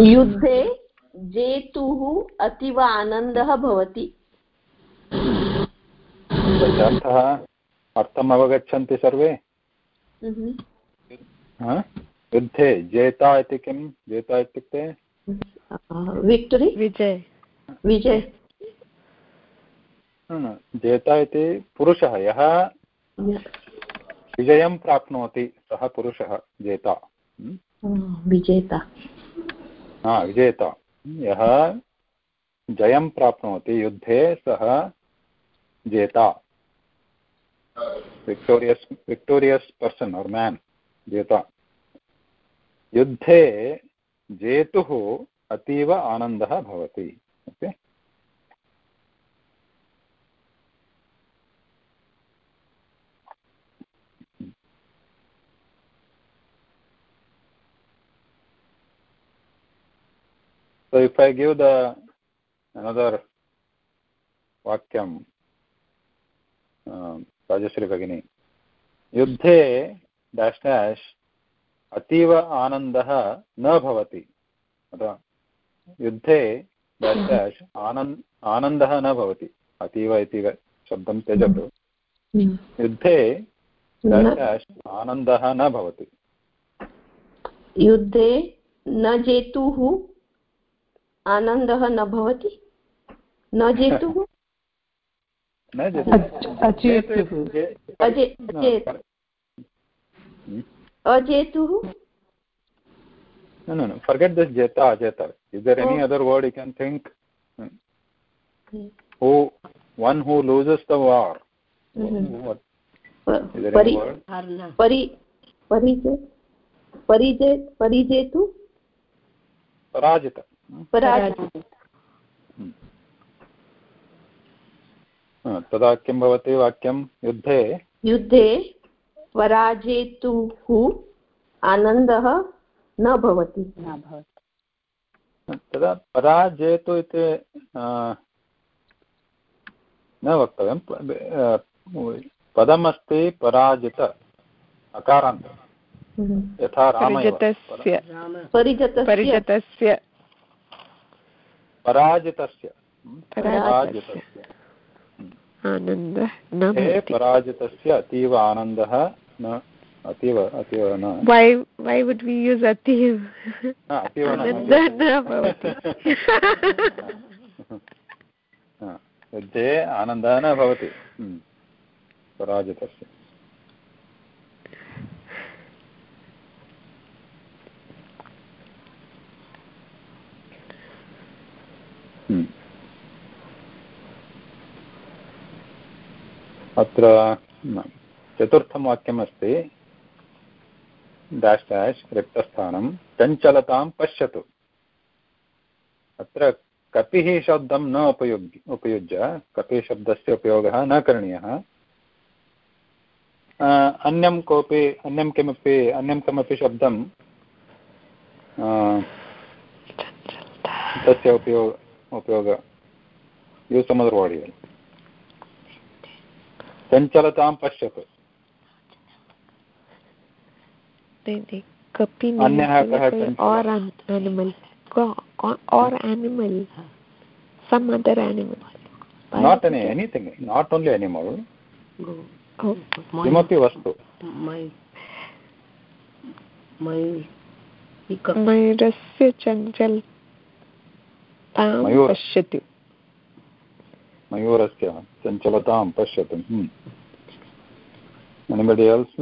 युद्धे जेतुः अतीव आनन्दः भवति। अर्थः अर्थम् अवगच्छन्ति सर्वे? हम्म। युद्धे जेता इति किं जेता इत्युक्ते? विक्टरि? विजय। विजय। जेता इति पुरुषः यः विजयं प्राप्नोति सः पुरुषः जेता? विजेता। हा विजेता। यः जयं प्राप्नोति युद्धे सः जेता। Victorious victorious person or man जेता। युद्धे जेतुः अतीव आनन्दः भवति okay So if I give the another vakyam, uh, Rajashri Bhagini, युद्धे डेश् डेश् अतीव आनन्दः न भवति अथवा युद्धे डेश् डेश् आनन् आनन्दः न भवति। अतीव इति शब्दं त्यजतु। युद्धे डेश् आनन्दः न भवति। युद्धे न जेतुः आनन्दः न भवति? न जेतुः? न अजेतुः? no, no. Forget this jeta, ajeta. Is there any Oh. other word you can think? Who, one who loses the war. Mhm. What? Is there परि any word? हर्न परि परिजय परिजय परिजेतु Parajita. पराजित हा, तदा किं भवति वाक्यं युद्धे युद्धे पराजेतुः आनन्दः न भवति न भवति तदा पराजेतु इति न वक्तव्यं पदमस्ति पराजित अकारान्त। यथा राम एव। परिजतस्य। परिजतस्य। परिजतस्य। पराजितस्य। पराजितस्य। हे पराजितस्य अतीव आनन्दः न अतीव अतीव न। Why why would we use ativ अतीव न भवति। युद्धे आनन्दः न भवति। हम्म, पराजितस्य हम्म। अत्र चतुर्थं वाक्यमस्ति। डाश् डाश् रिक्तस्थानं चञ्चलतां पश्यतु। अत्र कपिः शब्दं न उपयुज्य उपयुज्य कपिः शब्दस्य उपयोगः न करणीयः। अन्यं कोऽपि, अन्यं किमपि, अन्यं कमपि शब्दं तस्य उपयोग उपयोग यूस् चञ्चलतां पश्यतु। नहीं नहीं कपि animal Go- go- or animal some other animal not any anything not only animal किमपि वस्तु मै मै इक मयूरस्य चञ्चल तां. पश्यतु मयूरस्य चञ्चलतां पश्यतु anybody else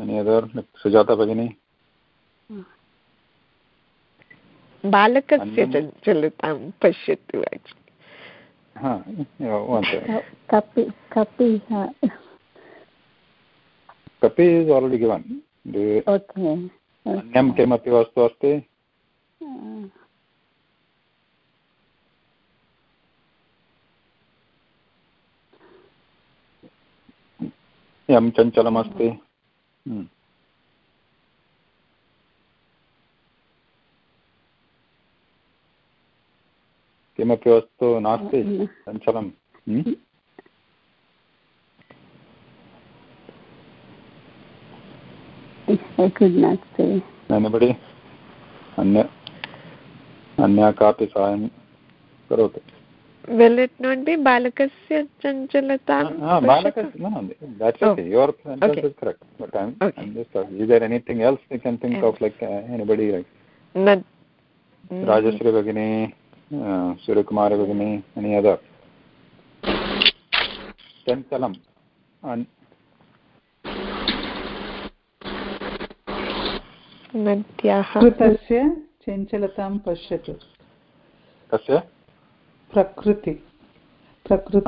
any other Sujata भगिनी बालकस्य चञ्चलतां पश्यतु. कपि कपि कपि इस् आल्रेडि गिवन् अन्यं किमपि वस्तु अस्ति? यं चञ्चलमस्ति। किमपि वस्तु नास्ति? चञ्चलं हम्म? अन्य अन्या कापि साहाय्यं करोतु। Will it not be balakasya chanchalatam ah balakas no no that's Oh. okay your sentence Okay. is correct but i'm, Okay. I'm just uh, is there anything else you can think Yeah. of like uh, anybody like Nad- rajashri bagini uh, suryakumar bagini any other chanchalam and नद्याः कृतस्य चञ्चलतां पश्यतु kasya प्रकृति। प्रकृत.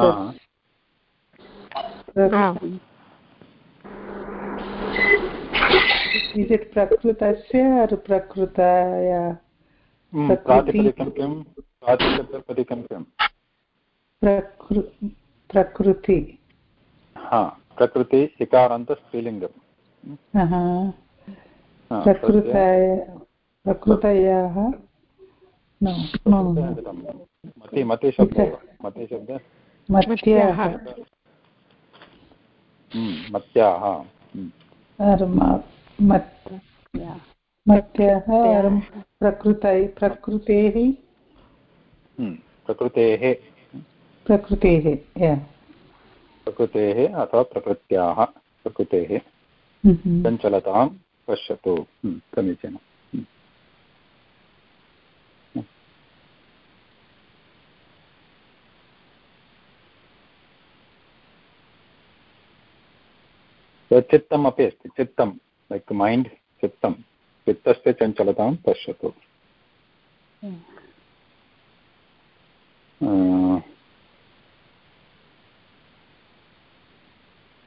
Is it प्रकृतस्य प्रकृताया? प्रकृति। हा प्रकृति इकारान्त प्रकृतयाः no, no, no. तस्य- मति मति शब्द एव मति मत्याः मत्याः प्रकृतै प्रकृतेः हम्म, प्रकृतेः प्रकृतेः प्रकृतेः अथवा प्रकृत्याः प्रकृतेः. चञ्चलतां पश्यतु समीचीनम् चित्तम् अपि अस्ति चित्तं लैक् मैण्ड् चित्तं चित्तस्य चञ्चलतां पश्यतु Uh,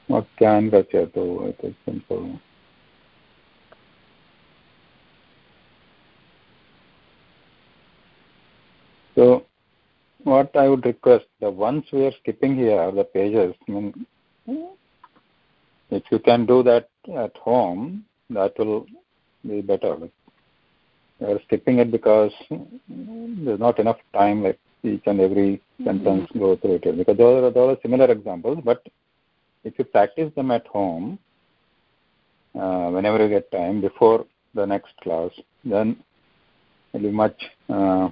वाक्यान् रचयतु एतत् So, what I would request, the ones we are skipping here, the pages, I mean, if you can do that at home, that will be better. We are skipping it because there's not enough time, like each and every sentence go through it. Because those are, those are similar examples, but if you practice them at home, uh, whenever you get time before the next class, then it'll be much uh,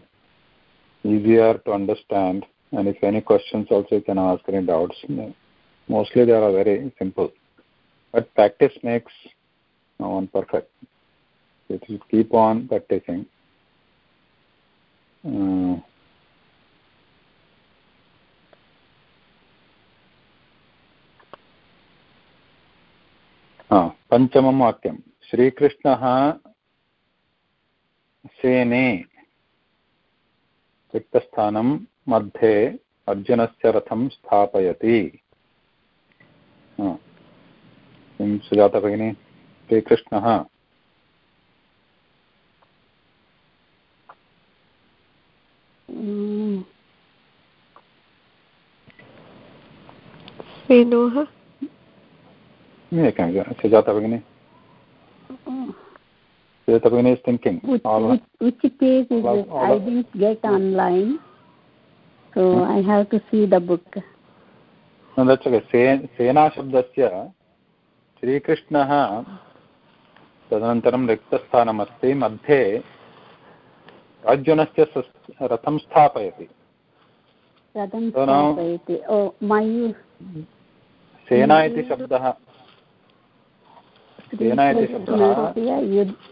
easier to understand. And if any questions also you can ask any doubts. Mostly they are very simple. But practice makes no one perfect. If you keep on practicing, uh, हा पञ्चमं वाक्यं श्रीकृष्णः सेने रिक्तस्थानं मध्ये अर्जुनस्य रथं स्थापयति हा। किं सुजाता भगिनी श्रीकृष्णः Mm, वेणोः एकं सुजाता भगिनी सुजाता भगिनी is thinking which, which, which page is All- it? I didn't get online, so I have to see the book. दच्छके से सेनाशब्दस्य श्रीकृष्णः तदनन्तरं रिक्तस्थानमस्ति मध्ये अर्जुनस्य रथं स्थापयति. Oh, सेना इति शब्दः। सेना इति शब्दः।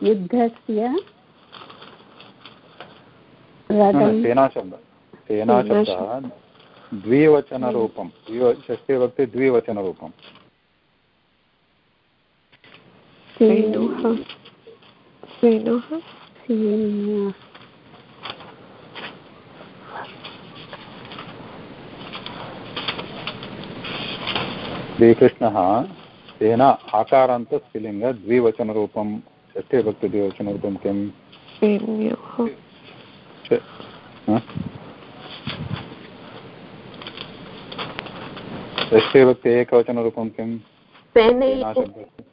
युद्धस्य द्विवचनरूपं। द्विव द्विवचनरूपं वेणोः सेना श्रीकृष्णः सेना आकारान्त स्त्रीलिङ्ग द्विवचनरूपं षष्ठीभक्ति किम् ह? षष्ठीभक्ति एकवचनरूपं सेनैः वेणोया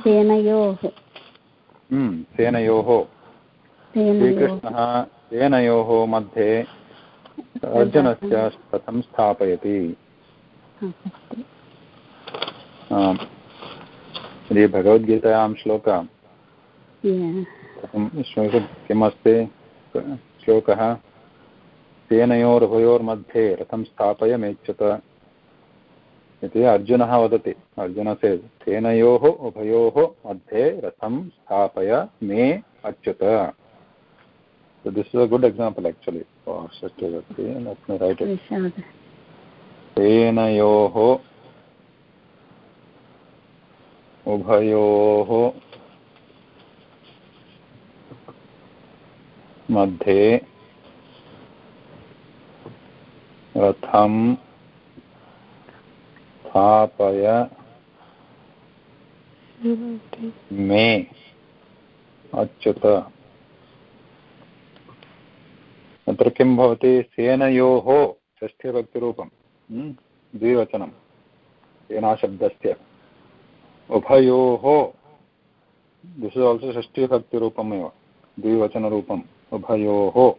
सेनयोः। हम्म, सेनयोः। सेनयोः। श्रीकृष्णः सेनयोः मध्ये अर्जुनस्य रथं स्थापयति। यदि भगवद्गीतायां. श्लोक। किमस्ति? श्लोकः सेनयोरुभयोर्मध्ये रथं स्थापय मेच्युत इति अर्जुनः वदति। अर्जुनस्य तेनयोः उभयोः मध्ये रथं स्थापय मे Achyuta. This is a good example actually तेनयोः उभयोः मध्ये रथं स्थापय मे। अच्युत। अत्र किं भवति? सेनयोः षष्ठीभक्तिरूपं हम्म, द्विवचनं। सेनाशब्दस्य। उभयोः। दिस् इस् आल्सो षष्ठीभक्तिरूपमेव। द्विवचनरूपम्। उभयोः।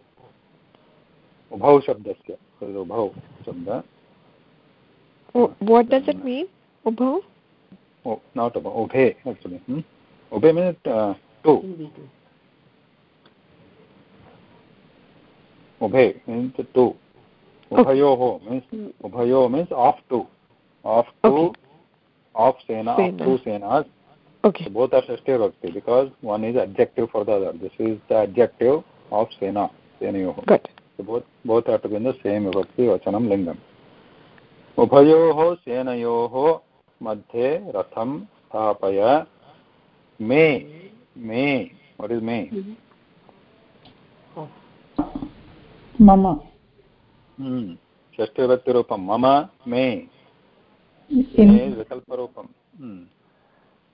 उभौ शब्दस्य। उभौ शब्द। what does it mean? Ubho oh not ubho obhe actually. Hmm? obhe means uh, two obhe means two ubhayoho okay. means hmm. ubhayo means of two of two okay. of sena, sena. of two senas. Okay. So both are shashti vibhakti because one is adjective for the other. This is the adjective of sena senayoho good. So both both are to be in the same vibhakti vachanam lingam. उभयोः सेनयोः मध्ये रथं स्थापय मे मे what is मे मम hmm. मम मे मे विकल्परूपं hmm.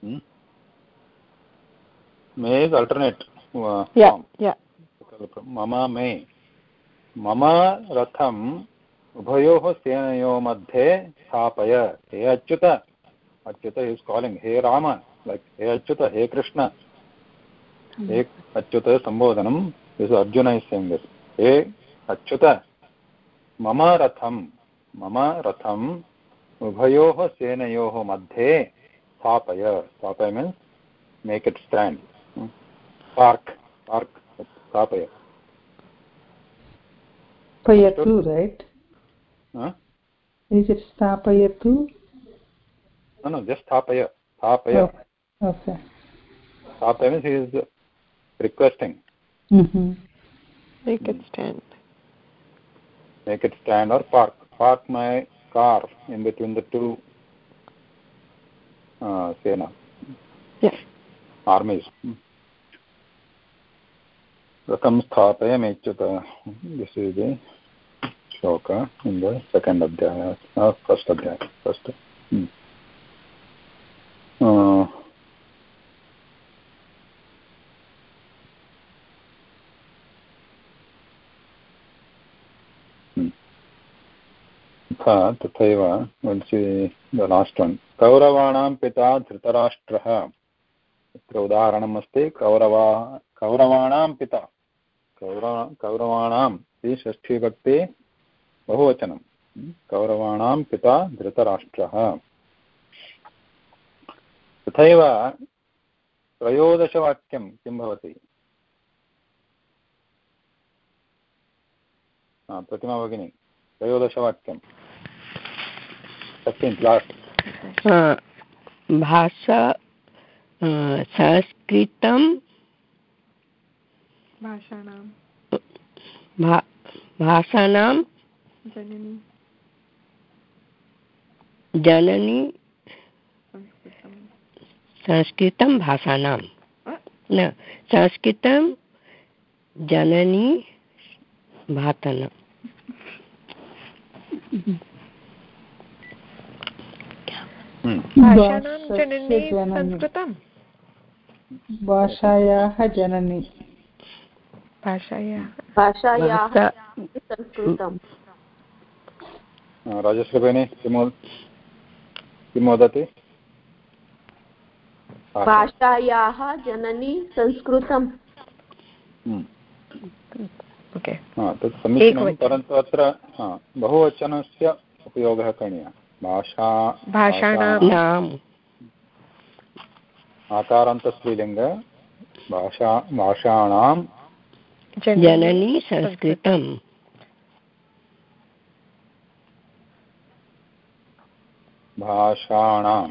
Hmm. मे uh, form. yeah. मम मे मम रथम् उभयोः सेनयोः मध्ये स्थापय। हे अच्युत। अच्युत इस् कालिङ्ग् हे राम। लैक् हे अच्युत, हे कृष्ण। हे Achyuta सम्बोधनम् is Arjuna is saying this हे अच्युत, मम रथं मम रथम् उभयोः सेनयोः मध्ये स्थापय। स्थापय means make it stand park park स्थापय? Huh? Is it Stapayatu? No, no, just Thapaya. Thapaya. Oh, okay. Thapaya means he is requesting. Mm-hmm. Make it stand. Make it stand or park. Park my car in between the two uh, Sena. Yes. Armies. Ratam Sthapaya Mechyuta. This is the shloka in the second adhyaya, uh, first adhyaya. First. तथा तथैव last one कौरवाणां पिता धृतराष्ट्रः तत्र उदाहरणम् अस्ति कौरवा कौरवाणां पिता कौरव कौरवाणाम् इति षष्ठीभक्ति बहुवचनं। कौरवाणां पिता धृतराष्ट्रः। तथैव त्रयोदशवाक्यं किं भवति? प्रतिमा भगिनी त्रयोदशवाक्यं। सेकेण्ड् लास्ट् भाषा संस्कृतं। भाषाणां। भा भाषाणां जननी। जननी संस्कृतं संस्कृतं भाषाणां न संस्कृतं जननी संस्कृतं भाषायाः जननी। भाषायाः। भाषायाः संस्कृतं राजश्री किं किं वदति भाषायाः जननी संस्कृतं। ओके हा, तत् समीचीनं परन्तु अत्र बहुवचनस्य उपयोगः करणीयः। भाषा भाषाणां आकारान्तस्त्रीलिङ्ग भाषा भाषाणां जननी संस्कृतम्। भाषाणां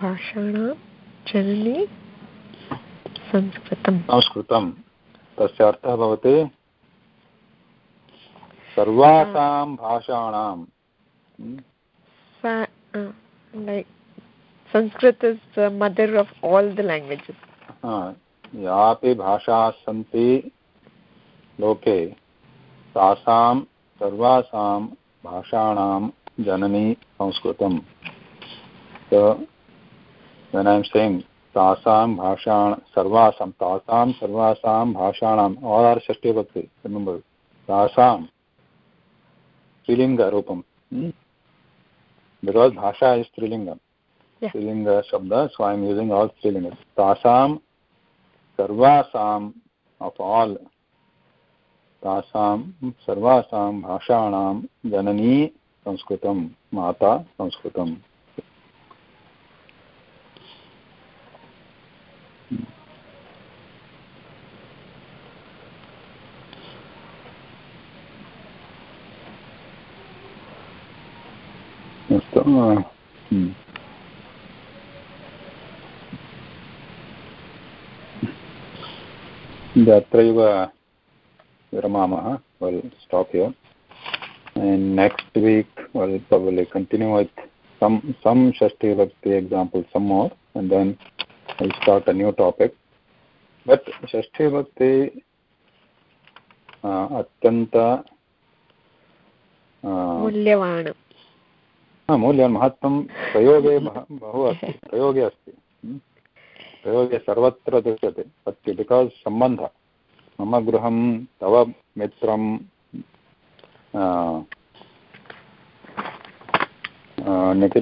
भाषाणां जननी संस्कृतं संस्कृतं तस्य अर्थः भवति सर्वासां भाषाणां sanskrit is the mother of all the यापि भाषाः सन्ति लोके। तासां सर्वासां भाषाणां जननी संस्कृत ऐम् सेम् तासां भाषाण सर्वासां तासां सर्वासां भाषाणाम् अवतार षष्ठीभक्ति तासां स्त्रीलिङ्गरूपं बिकास् hmm. भाषा इस् स्त्रीलिङ्गं स्त्रीलिङ्गशब्द so I am using all स्त्रीलिङ्ग। तासां सर्वासाम् आफ् आल् तासां जननी संस्कृतं माता संस्कृतम्। अस्तु अत्रैव विरमामः। We'll stop here. And next week we'll probably continue with some some shashti bhakti examples some more and then we'll start a new topic but shashti bhakti अत्यन्त मूल्यवान् मूल्यं महत्त्वं प्रयोगे बहु अस्ति प्रयोगे अस्ति प्रयोगे सर्वत्र दृश्यते सत्य बिकास् सम्बन्धः मम गृहं तव मित्रं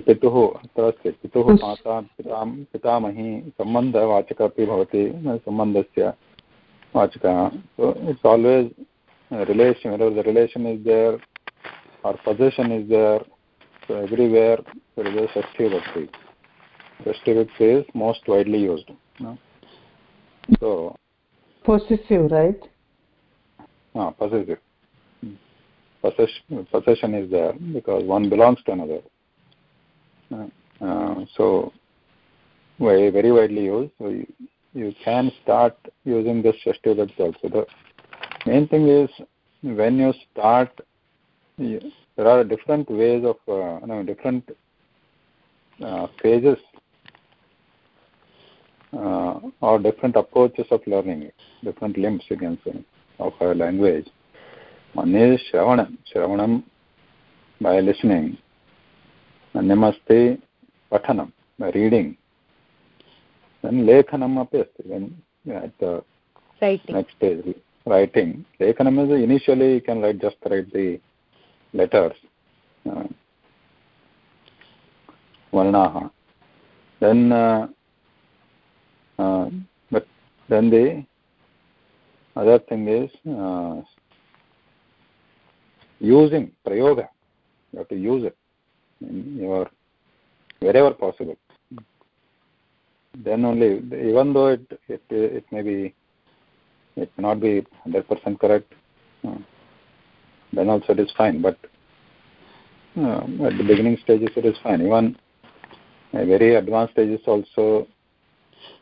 पितुः अत्र अस्ति पितुः माता पिता पितामही सम्बन्धवाचकः अपि भवति सम्बन्धस्य वाचकः it's always relation relation is there are possession is there everywhere षष्ठी वक्ति षष्ठी वक्ति is most widely used so possessive right possessive possession, possession is there because one belongs to another uh, uh, so very, very widely used so you, you can start using this shashti bhakti also the main thing is when you start there are different ways of uh, different uh, phases uh, or different approaches of learning different limbs you can say of a language. Shravanam, Shravanam by listening. Anyamasti Pathanam, by reading. Then Lekhanam api asti, when at the writing. next stage, writing. Lekhanam is initially you can write just write the letters, uh, Varnaha. Then uh, uh, but then the other thing is uh, using prayoga you have to use it in your wherever possible then only even though it it, it may be it may not be 100% correct uh, then also it is fine but uh, at the beginning stages it is fine even very advanced stages also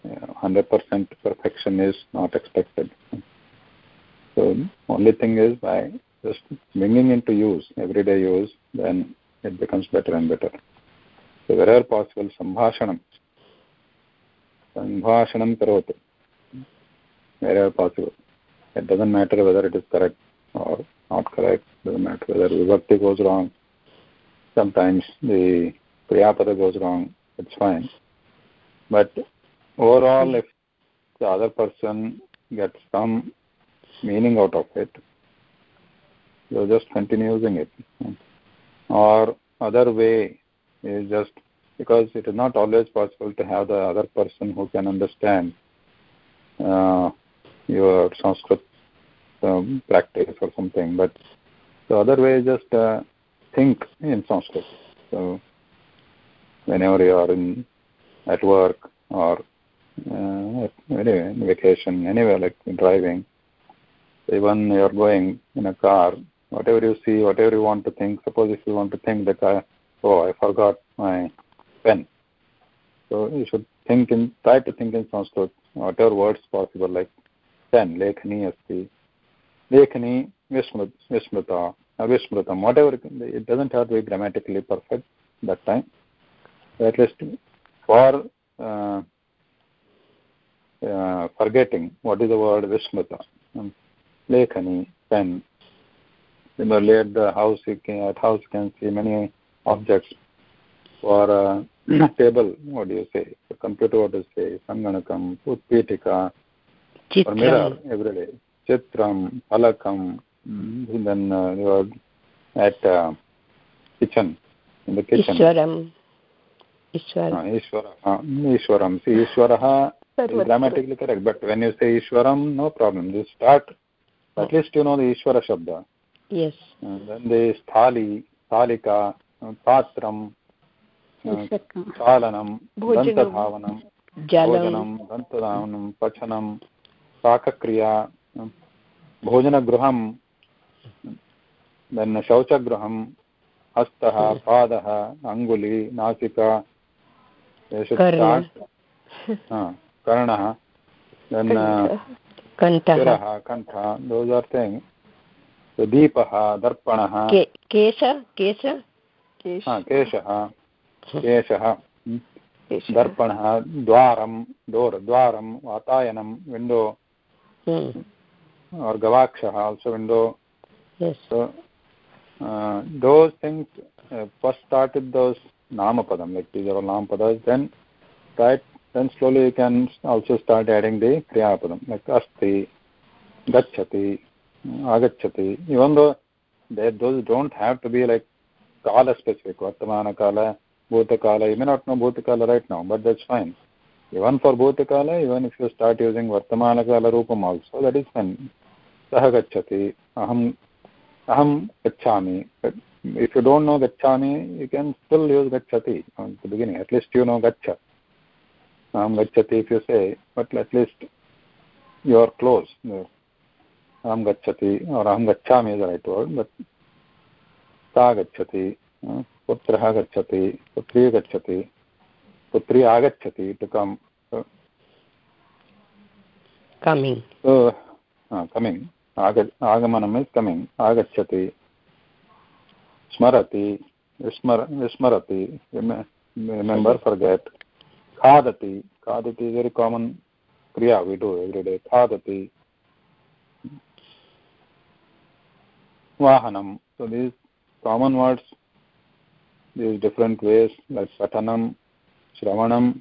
100% perfection is not expected. So only thing is by just bringing into use, everyday use, then it becomes better and better. So wherever possible, sambhashanam. Sambhashanam karotu. Wherever possible. It doesn't matter whether it is correct or not correct. It doesn't matter whether the vibhakti goes wrong. Sometimes the kriyapada goes wrong. It's fine. But overall if the other person gets some meaning out of it you just continue using it or other way is just because it is not always possible to have the other person who can understand uh, your sanskrit um, practice or something but the other way is just uh, think in sanskrit so whenever you are in at work or uh, anyway, vacation, anywhere like driving. Even you're going in a car, whatever you see, whatever you want to think. Suppose if you want to think that I, oh, I forgot my pen. So you should think in, try to think in Sanskrit, whatever words possible, like pen, lekhani asti, lekhani vismrita, vismritam, whatever. It doesn't have to be grammatically perfect that time. At least for uh, uh, forgetting what is the word vismrita. Um, lekhani, pen. Similarly, at the house, you can, at house you can see many objects. For uh, table, what do you say? For computer, what do you say? Sanganakam, Utpitika, for mirror, every day. Chitram, Palakam, Mm-hmm. then uh, you are at uh, kitchen, in the kitchen. Ishwaram. Ishwaram. Uh, Ishwara, Ishwaram. See, Ishwaraha is grammatically correct, but when you say Ishwaram, no problem. You start, at least you know the Ishwara Shabda. Is Thali, Thalika, Patram, चालनं दन्तधावनं भोजनं दन्तधावनं पचनं पाकक्रिया भोजनगृहं then शौचगृहं हस्तः पादः अङ्गुली नासिका कर्णः then कण्ठः दोस् आर् thing दीपः दर्पणः। केशः केशः? दर्पणः द्वारं door द्वारं वातायनं window. Or गवाक्षः also window. Those things first start it those नामपदं let is our नामपद then then slowly you can also start adding the क्रियापदं लैक् अस्ति गच्छति those don't have to be like kala specific vartamana kala bhutakala you may not know bhutakala right now but that's fine even for bhutakala even if you start using vartamana kala rupam also that is fine सः गच्छति अहं अहं गच्छामि if you don't know gachami you can still use gachati at the beginning at least you know gacha aham gachati if you say but at अहं गच्छति और् अहं गच्छामि रैट् वर्ड् सा गच्छति पुत्रः गच्छति पुत्री गच्छति पुत्री आगच्छति टु कम् कमिङ्ग् कमिङ्ग् आग आगमनम् इस् कमिङ्ग् आगच्छति स्मरति विस्मर विस्मरति रिमेम्बर् फर् गेट् खादति खादति वेरि कामन् क्रिया वि एव्रिडे खादति Vahanam. So these common words, these different ways like Satanam, Shravanam,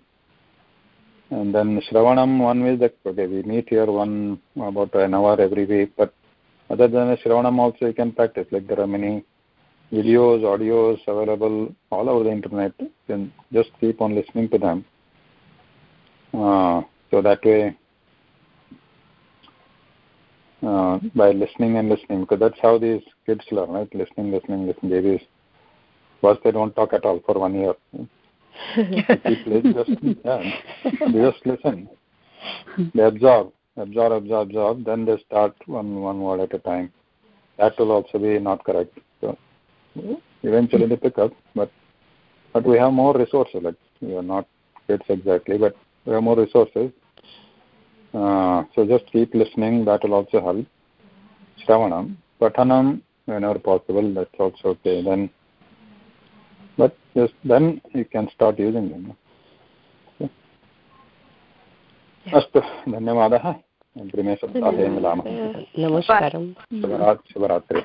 and then Shravanam, one way that, okay, we meet here one about an hour every week, but other than Shravanam also you can practice. Like there are many videos, audios available all over the internet. You can just keep on listening to them. Uh, so that way uh, by listening and listening, because that's how these kids learn, right? Listening, listening, listening. Babies, first they don't talk at all for one year people just, yeah, just listen. They absorb, absorb, absorb, absorb. Then they start one one word at a time. That will also be not correct. So eventually they pick up, but but we have more resources. Like we are not kids exactly, but we have more resources. Uh, so just keep listening. That will also help. Shravanam, Pathanam, whenever possible. That's also okay. Then but just then you can start using them अस्तु धन्यवादः अग्रिमे सप्ताहे मिलामः नमस्कारं शुभरात्रिः